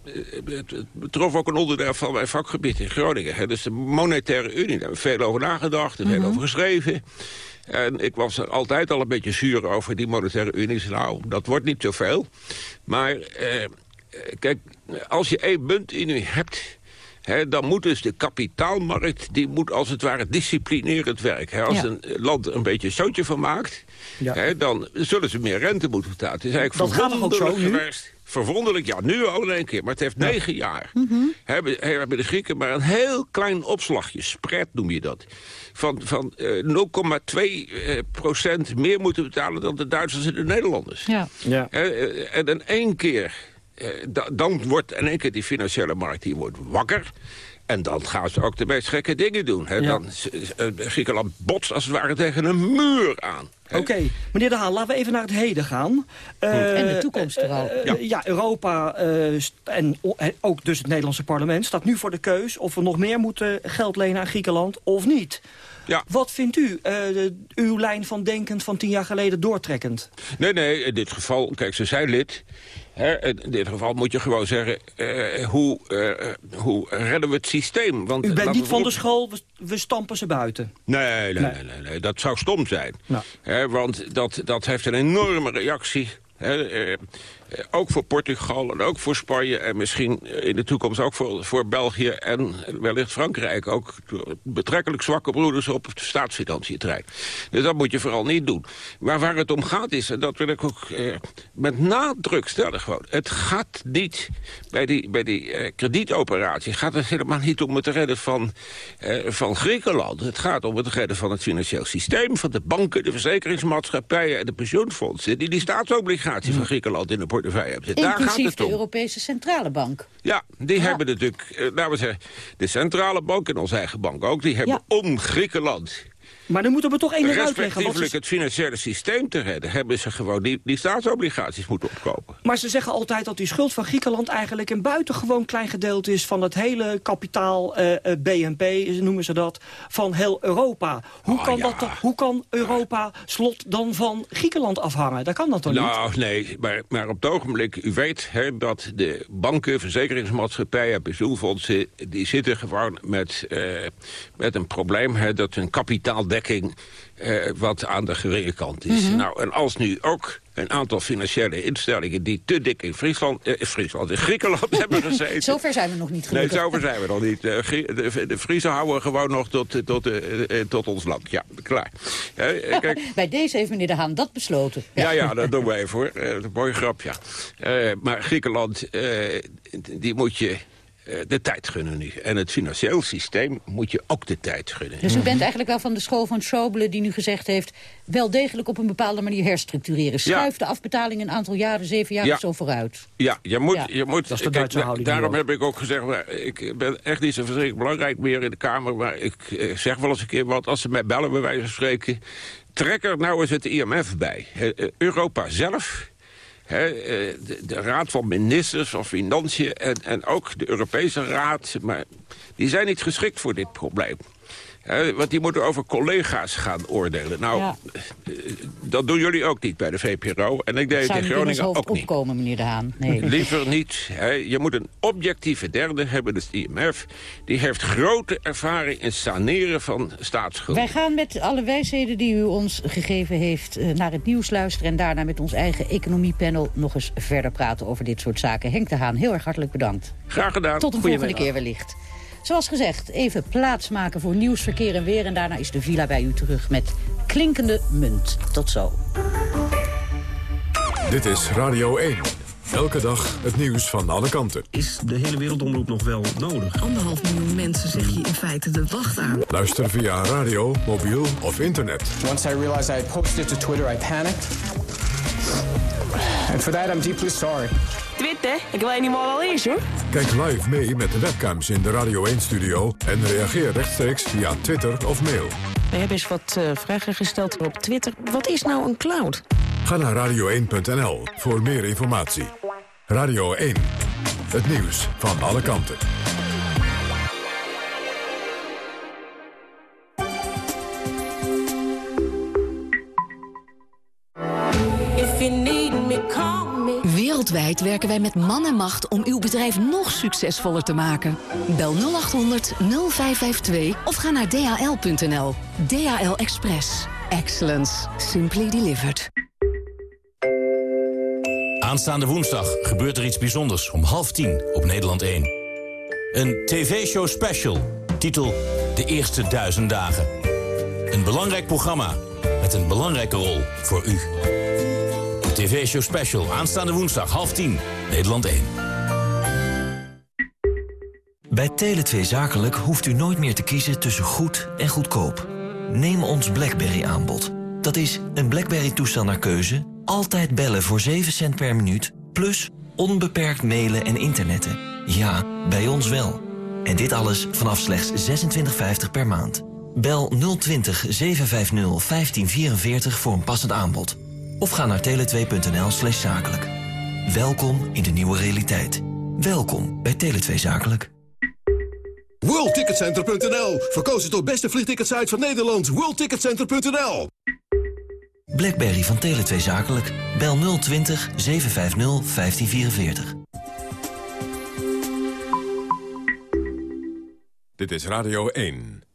eh, het, betrof ook een onderdeel van mijn vakgebied in Groningen. Hè, dus de monetaire unie, daar hebben we veel over nagedacht en veel Mhm. over geschreven. En ik was er altijd al een beetje zuur over die monetaire unie. Nou, dat wordt niet zoveel. Maar eh, eh, kijk, als je één muntunie hebt... Dan moet dus de kapitaalmarkt, die moet als het ware disciplinerend werken. Hè. Als Ja. een land er een beetje een zootje van maakt, dan zullen ze meer rente moeten betalen. Het is eigenlijk Dat gaat toch ook zo verwonderlijk geweest. Verwonderlijk, ja, nu al in één keer. Maar het heeft negen jaar. Hebben, hebben de Grieken maar een heel klein opslagje, spread noem je dat. Van, van eh, 0,2 eh, procent meer moeten betalen dan de Duitsers en de Nederlanders. Ja. Ja. Eh, eh, en in één keer, eh, da- dan wordt in één keer die financiële markt die wordt wakker. En dan gaan ze ook de meest gekke dingen doen. Hè. Ja. Dan, eh, Griekenland botst als het ware tegen een muur aan. Oké, meneer De Haan, laten we even naar het heden gaan. Eh, En de toekomst vooral. eh, Ja. ja. Europa eh, en ook dus het Nederlandse parlement staat nu voor de keus... of we nog meer moeten geld lenen aan Griekenland of niet. Ja. Wat vindt u, eh, de- uw lijn van denken van tien jaar geleden doortrekkend? Nee, nee, in dit geval, kijk, ze zijn lid. In dit geval moet je gewoon zeggen, eh, hoe, eh, hoe redden we het systeem? Want, U bent niet van de school, we, we stampen ze buiten. Nee, nee, Nee. nee, nee, nee, dat zou stom zijn. Nou. Want dat, dat heeft een enorme reactie. Eh, ook voor Portugal en ook voor Spanje... en misschien eh, in de toekomst ook voor, voor België en wellicht Frankrijk. Ook betrekkelijk zwakke broeders op het staatsfinanciën terrein. Dus dat moet je vooral niet doen. Maar waar het om gaat is, en dat wil ik ook eh, met nadruk stellen gewoon... het gaat niet bij die, bij die eh, kredietoperatie... gaat het helemaal niet om het redden van, eh, van Griekenland. Het gaat om het redden van het financieel systeem... van de banken, de verzekeringsmaatschappijen en de pensioenfondsen... die die staatsobligatie van Griekenland in de portefeuille zitten. Daar gaat Inclusief het de. Europese Centrale Bank. Ja, die hebben natuurlijk, eh, laten we zeggen... de centrale bank en onze eigen bank ook... die hebben om Griekenland Maar dan moeten we toch één ding uitleggen. Respectievelijk het financiële systeem te redden... hebben ze gewoon die, die staatsobligaties moeten opkopen. Maar ze zeggen altijd dat die schuld van Griekenland eigenlijk een buitengewoon klein gedeelte is van het hele kapitaal eh, eh, BNP, noemen ze dat, van heel Europa. Hoe, Oh, kan, ja. dat, hoe kan Europa slot dan van Griekenland afhangen? Dat kan dat toch niet? Nou, nee, maar, maar op het ogenblik, u weet hè, dat de banken, verzekeringsmaatschappijen, pensioenfondsen... die zitten gewoon met, eh, met een probleem hè, dat hun eh, wat aan de geringe kant is. Mhm. Nou, en als nu ook een aantal financiële instellingen... die te dik in Friesland, eh, Friesland in Griekenland hebben gezeten... Zover zijn we nog niet Nee, gelukkig. zover zijn we nog niet. De, Grie- de, Friesen houden gewoon nog tot, tot, eh, eh, tot ons land. Ja, klaar. Eh, kijk, Bij deze heeft meneer De Haan dat besloten. ja, ja, dat doen we even hoor. Eh, een mooie grap, ja. Eh, maar Griekenland, eh, die moet je eh, de tijd gunnen nu. En het financieel systeem moet je ook de tijd gunnen. Dus u bent eigenlijk wel van de school van Schauble die nu gezegd heeft... wel degelijk op een bepaalde manier herstructureren. Schuif de afbetaling een aantal jaren, zeven jaar Ja. of zo vooruit. Ja, je moet... Ja. Je moet Dat is de Duitse houding Daarom heb ik ook gezegd, ik ben echt niet zo verschrikkelijk belangrijk meer in de Kamer. Maar ik eh, zeg wel eens een keer wat, als ze mij bellen bij wijze van spreken... trek er nou eens het IMF bij. Eh, eh, Europa zelf... eh, de, de Raad van Ministers van Financiën en, en ook de Europese Raad... maar die zijn niet geschikt voor dit probleem. Want die moeten over collega's gaan oordelen. Nou, Ja. eh, dat doen jullie ook niet bij de VPRO. En ik deed het in Groningen ook niet. opkomen, meneer De Haan. Nee. Liever niet. Je moet een objectieve derde hebben, dus de IMF. Die heeft grote ervaring in saneren van staatsschuld. Wij gaan met alle wijsheden die u ons gegeven heeft eh, naar het nieuws luisteren... en daarna met ons eigen economiepanel nog eens verder praten over dit soort zaken. Henk de Haan, heel erg hartelijk bedankt. Graag gedaan. Tot een volgende keer wellicht. Zoals gezegd, even plaatsmaken voor nieuws, verkeer en weer... en daarna is de villa bij u terug met klinkende munt. Tot zo. Dit is Radio 1. Elke dag het nieuws van alle kanten. Is de hele wereldomroep nog wel nodig? Anderhalf miljoen mensen zeg je in feite de wacht aan. Luister via radio, mobiel of internet. Once I realized I had posted to Twitter, I panicked. And for that, I'm deeply sorry. Twitter, ik weet niet meer wel eens hoor. Kijk live mee met de webcams in de Radio 1-studio... en reageer rechtstreeks via Twitter of mail. We hebben eens wat uh, vragen gesteld op Twitter. Wat is nou een cloud? Ga naar radio1.nl voor meer informatie. Radio 1, het nieuws van alle kanten. Werken wij met man en macht om uw bedrijf nog succesvoller te maken. Bel 0800 0552 of ga naar dhl.nl. DHL Express. Excellence. Simply delivered. Aanstaande woensdag gebeurt er iets bijzonders om half tien op Nederland 1. Een tv-show special, titel De Eerste Duizend Dagen. Een belangrijk programma met een belangrijke rol voor u. TV-show special, aanstaande woensdag, half tien, Nederland 1. Bij Tele2 Zakelijk hoeft u nooit meer te kiezen tussen goed en goedkoop. Neem ons BlackBerry-aanbod. Dat is een BlackBerry-toestel naar keuze, altijd bellen voor 7 cent per minuut... plus onbeperkt mailen en internetten. Ja, bij ons wel. En dit alles vanaf slechts 26,50 per maand. Bel 020 750 1544 voor een passend aanbod. Of ga naar tele2.nl slash zakelijk. Welkom in de nieuwe realiteit. Welkom bij Tele2 Zakelijk. WorldTicketCenter.nl Verkozen tot beste vliegticketsite van Nederland. WorldTicketCenter.nl Blackberry van Tele2 Zakelijk. Bel 020 750 1544. Dit is Radio 1.